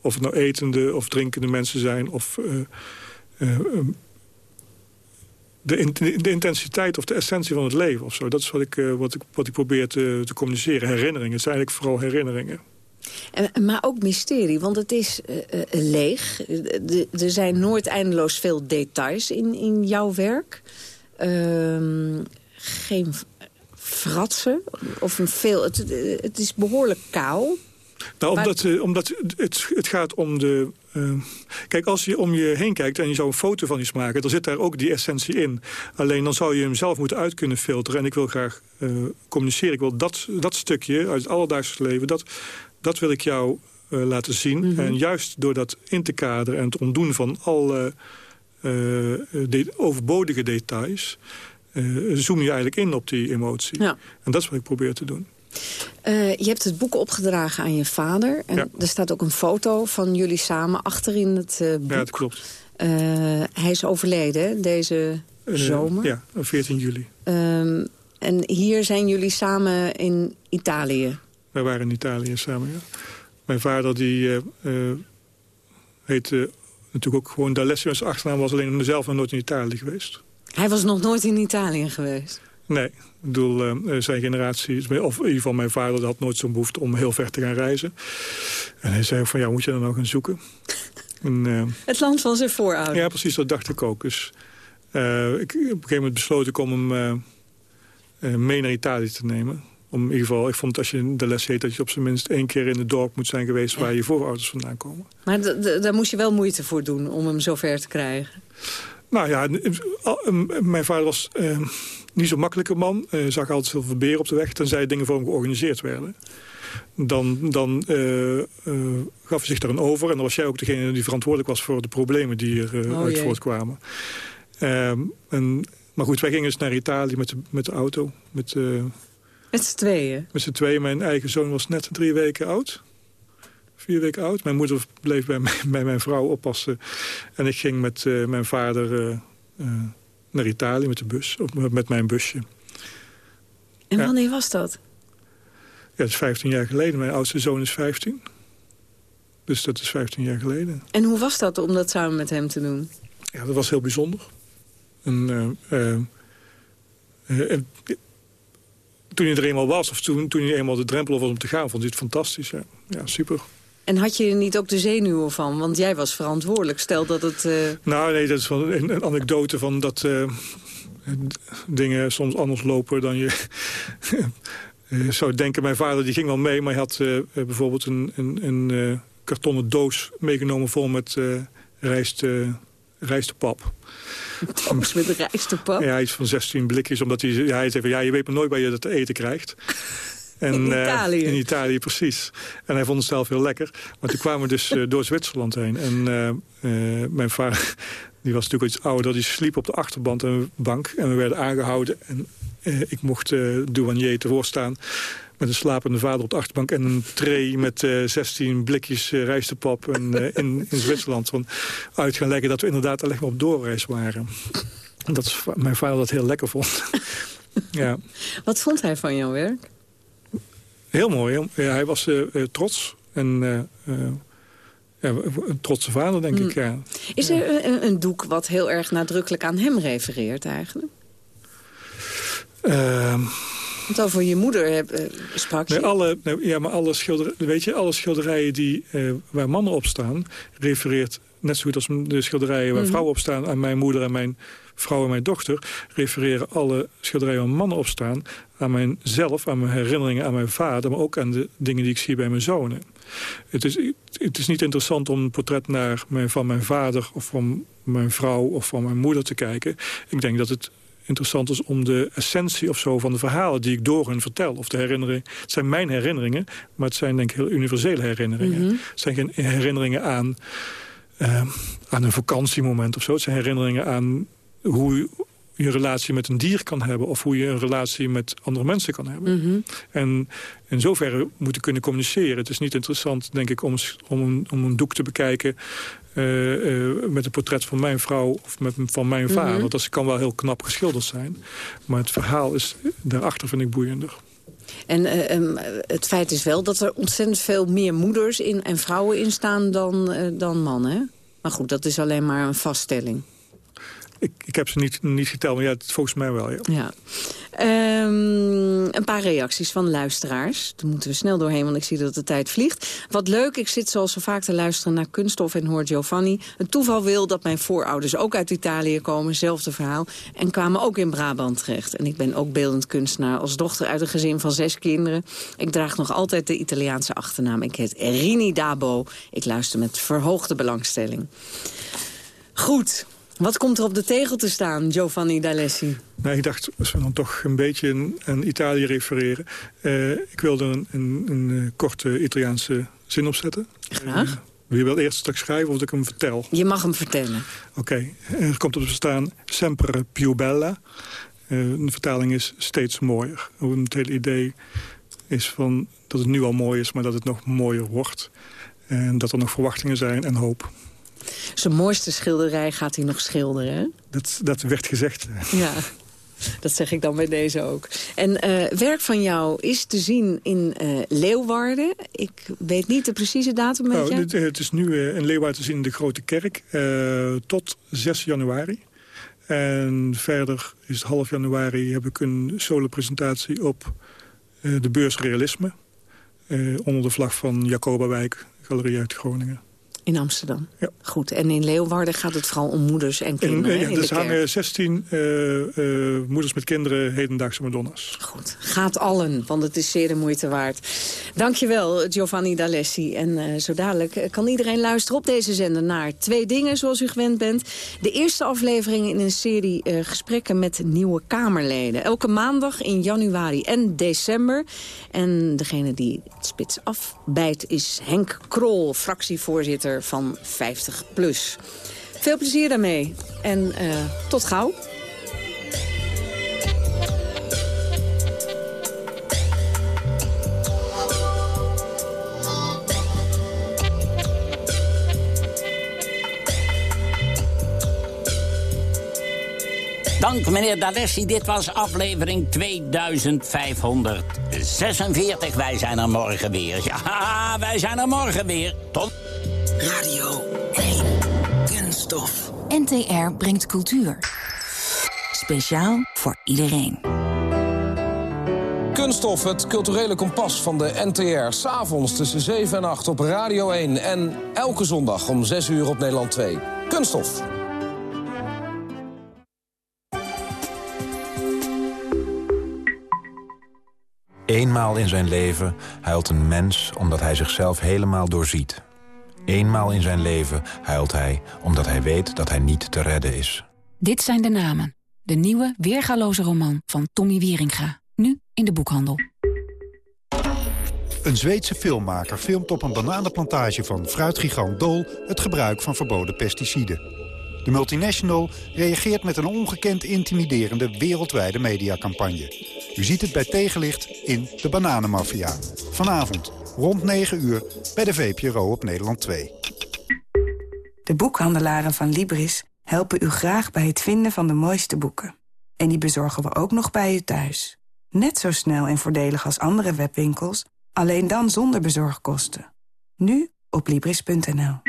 of het nou etende of drinkende mensen zijn... of uh, um, de, de, intensiteit of de essentie van het leven of zo. Dat is wat ik, wat ik, wat ik probeer te, te communiceren. Herinneringen. Het zijn eigenlijk vooral herinneringen. En, maar ook mysterie, want het is leeg. er zijn nooit eindeloos veel details in, in jouw werk. Ehm, geen fratsen? Of een veel, het, het is behoorlijk kaal. Nou, omdat, uh, omdat het, het gaat om de... Uh, kijk, als je om je heen kijkt en je zou een foto van iets maken... dan zit daar ook die essentie in. Alleen dan zou je hem zelf moeten uit kunnen filteren. En ik wil graag uh, communiceren. Ik wil dat, dat stukje uit het alledaagse leven... dat, dat wil ik jou laten zien. Mm -hmm. En juist door dat in te kaderen en het ontdoen van alle de overbodige details uh, zoom je eigenlijk in op die emotie. Ja. En dat is wat ik probeer te doen. Uh, je hebt het boek opgedragen aan je vader. En ja. er staat ook een foto van jullie samen achter in het uh, boek. Ja, dat klopt. hij is overleden deze zomer. Ja, 14 juli. Um, en hier zijn jullie samen in Italië. Wij waren in Italië samen, ja. Mijn vader die heette natuurlijk ook gewoon D'Alessio. Zijn achternaam was alleen zelf nog nooit in Italië geweest. Hij was nog nooit in Italië geweest? Nee, ik bedoel, uh, zijn generatie, of in ieder geval mijn vader had nooit zo'n behoefte om heel ver te gaan reizen. En hij zei van, ja, moet je dan nou gaan zoeken? [laughs] en, uh, het land van zijn voorouders. Ja, precies, dat dacht ik ook. Dus uh, ik, op een gegeven moment besloot ik om hem mee naar Italië te nemen. Om in ieder geval, ik vond als je de les heet... dat je op zijn minst één keer in het dorp moet zijn geweest... waar je voorouders vandaan komen. Maar daar moest je wel moeite voor doen om hem zover te krijgen? Nou ja, mijn vader was uh, niet zo'n makkelijke man. Uh, zag altijd veel beren op de weg, tenzij dingen voor hem georganiseerd werden. Dan, dan uh, gaf hij zich daarin over. En dan was jij ook degene die verantwoordelijk was voor de problemen die er oh, uit voortkwamen. Ehm, en, maar goed, wij gingen dus naar Italië met de, met de auto. Met, met z'n tweeën? Met z'n tweeën. Mijn eigen zoon was net drie weken oud vier weken oud. Mijn moeder bleef bij, bij mijn vrouw oppassen. En ik ging met uh, mijn vader uh, uh, naar Italië met de bus, of met mijn busje. En ja. wanneer was dat? Ja, dat is 15 jaar geleden. Mijn oudste zoon is 15. Dus dat is 15 jaar geleden. En hoe was dat om dat samen met hem te doen? Ja, dat was heel bijzonder. En, en toen hij er eenmaal was, of toen, toen hij eenmaal de drempel was om te gaan, vond hij het fantastisch. Ja, ja super. En had je er niet ook de zenuwen van? Want jij was verantwoordelijk. Stel dat het... Uh... Nou, nee, dat is wel een, een anekdote van dat uh, dingen soms anders lopen dan je [laughs] zou denken. Mijn vader die ging wel mee, maar hij had uh, bijvoorbeeld een, een, een kartonnen doos meegenomen vol met rijst, rijstepap. Doos met rijstepap? Ja, iets van 16 blikjes, omdat hij, ja, hij zei van, ja, je weet maar nooit waar je dat te eten krijgt. [laughs] En, in uh, Italië? in Italië, precies. En hij vond het zelf heel lekker. Maar toen kwamen we dus uh, door Zwitserland heen. En uh, mijn vader, [laughs] die was natuurlijk iets ouder... die sliep op de achterband en een bank. En we werden aangehouden. En ik mocht douanier tevoor staan met een slapende vader op de achterbank... en een tray met uh, 16 blikjes uh, rijstepap en, uh, in, in Zwitserland. Van uit gaan leggen dat we inderdaad alleen maar op doorreis waren. En dat is, mijn vader dat heel lekker vond. [laughs] ja. Wat vond hij van jouw werk? Heel mooi. Heel, ja, hij was uh, trots. En uh, ja, een trotse vader, denk ik, ja. Is er een, een doek wat heel erg nadrukkelijk aan hem refereert eigenlijk? Ehm, Want over je moeder heb, eh, sprak je. Alle, ja, maar alle, schilder, weet je, alle schilderijen die, eh, waar mannen op staan... refereert net zo goed als de schilderijen waar Mhm. vrouwen op staan... aan mijn moeder en mijn vrouw en mijn dochter... refereren alle schilderijen waar mannen op staan... aan mijzelf, aan mijn herinneringen aan mijn vader... maar ook aan de dingen die ik zie bij mijn zonen. Het is, het is niet interessant om een portret naar mijn, van mijn vader... of van mijn vrouw of van mijn moeder te kijken. Ik denk dat het interessant is om de essentie of zo van de verhalen die ik door hen vertel. Of de herinneringen. Het zijn mijn herinneringen, maar het zijn denk ik heel universele herinneringen. Mhm. Het zijn geen herinneringen aan, eh, aan een vakantiemoment of zo. Het zijn herinneringen aan hoe je een relatie met een dier kan hebben... of hoe je een relatie met andere mensen kan hebben. Mhm. En in zoverre moeten kunnen communiceren. Het is niet interessant, denk ik, om, om, een, om een doek te bekijken... eh, eh, met een portret van mijn vrouw of met, van mijn vader. Mhm. Want dat kan wel heel knap geschilderd zijn. Maar het verhaal is daarachter vind ik boeiender. En eh, ehm, het feit is wel dat er ontzettend veel meer moeders in, en vrouwen in staan dan, eh, dan mannen. Maar goed, dat is alleen maar een vaststelling. Ik, heb ze niet, niet geteld, maar ja, het- volgens mij wel, ja. Ja. Ehm, een paar reacties van luisteraars. Daar moeten we snel doorheen, want ik zie dat de tijd vliegt. Wat leuk, ik zit zoals zo vaak te luisteren naar Kunststof en hoor Giovanni. Het toeval wil dat mijn voorouders ook uit Italië komen, zelfde verhaal. En kwamen ook in Brabant terecht. En ik ben ook beeldend kunstenaar als dochter uit een gezin van zes kinderen. Ik draag nog altijd de Italiaanse achternaam. Ik heet Rini Dabo. Ik luister met verhoogde belangstelling. Goed, wat komt er op de tegel te staan, Giovanni D'Alessi? Nou, ik dacht, als we dan toch een beetje aan- Italië refereren. eh, ik wilde een, een, een eh, korte Italiaanse zin opzetten. Graag. Wie wil eerst straks schrijven of dat ik hem vertel? Je mag hem vertellen. Oké, er komt op te staan sempre più bella. De vertaling is steeds mooier. Het hele idee is van dat het nu al mooi is, maar dat het nog mooier wordt. En dat er nog verwachtingen zijn en hoop. Zijn mooiste schilderij gaat hij nog schilderen, hè? Dat, dat werd gezegd. Ja, dat zeg ik dan bij deze ook. En eh, werk van jou is te zien in eh, Leeuwarden. Ik weet niet de precieze datum Nou, dit, het is nu in Leeuwarden te zien in de Grote Kerk tot 6 januari. En verder is het half januari heb ik een solo-presentatie op de beurs Realisme. onder de vlag van Jacoba Wijk, Galerie uit Groningen. In Amsterdam. Goed, en in Leeuwarden gaat het vooral om moeders en En, kinderen ja, in de dus hangen 16 eh, eh, moeders met kinderen hedendaagse Madonna's. Goed, gaat allen, want het is zeer de moeite waard. Dankjewel, Giovanni D'Alessi. En eh, zo dadelijk kan iedereen luisteren op deze zender naar twee dingen, zoals u gewend bent. De eerste aflevering in een serie gesprekken met nieuwe Kamerleden. Elke maandag in januari en december. En degene die het spits afbijt is Henk Krol, fractievoorzitter van 50PLUS. Veel plezier daarmee en eh, tot gauw. Dank meneer D'Alessi, dit was aflevering 2546. Wij zijn er morgen weer. Ja, [laughs] wij zijn er morgen weer. Tot... Radio 1. Kunststof. NTR brengt cultuur. Speciaal voor iedereen. Kunststof, het culturele kompas van de NTR. S'avonds tussen 7 en 8 op Radio 1. En elke zondag om 6 uur op Nederland 2. Kunststof. Eenmaal in zijn leven huilt een mens omdat hij zichzelf helemaal doorziet. Eenmaal in zijn leven huilt hij omdat hij weet dat hij niet te redden is. Dit zijn de namen. De nieuwe, weergaloze roman van Tommy Wieringa. Nu in de boekhandel. Een Zweedse filmmaker filmt op een bananenplantage van fruitgigant Dol... het gebruik van verboden pesticiden. De multinational reageert met een ongekend intimiderende wereldwijde mediacampagne. U ziet het bij tegenlicht in De Bananenmafia. Vanavond, rond 9 uur, bij de VPRO op Nederland 2. De boekhandelaren van Libris helpen u graag bij het vinden van de mooiste boeken. En die bezorgen we ook nog bij u thuis. Net zo snel en voordelig als andere webwinkels, alleen dan zonder bezorgkosten. Nu op Libris.nl.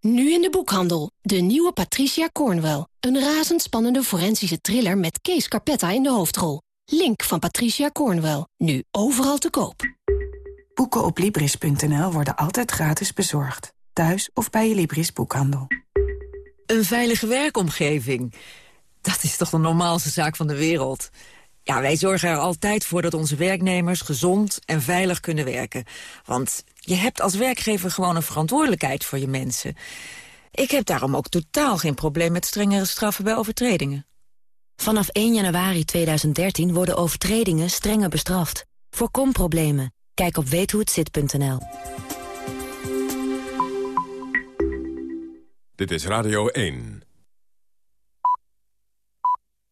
Nu in de boekhandel. De nieuwe Patricia Cornwell. Een razendspannende forensische thriller met Kees Carpetta in de hoofdrol. Link van Patricia Cornwell. Nu overal te koop. Boeken op Libris.nl worden altijd gratis bezorgd. Thuis of bij je Libris boekhandel. Een veilige werkomgeving. Dat is toch de normaalste zaak van de wereld. Ja, wij zorgen er altijd voor dat onze werknemers gezond en veilig kunnen werken. Want je hebt als werkgever gewoon een verantwoordelijkheid voor je mensen. Ik heb daarom ook totaal geen probleem met strengere straffen bij overtredingen. Vanaf 1 januari 2013 worden overtredingen strenger bestraft. Voorkom problemen. Kijk op weethohetzit.nl. Dit is Radio 1.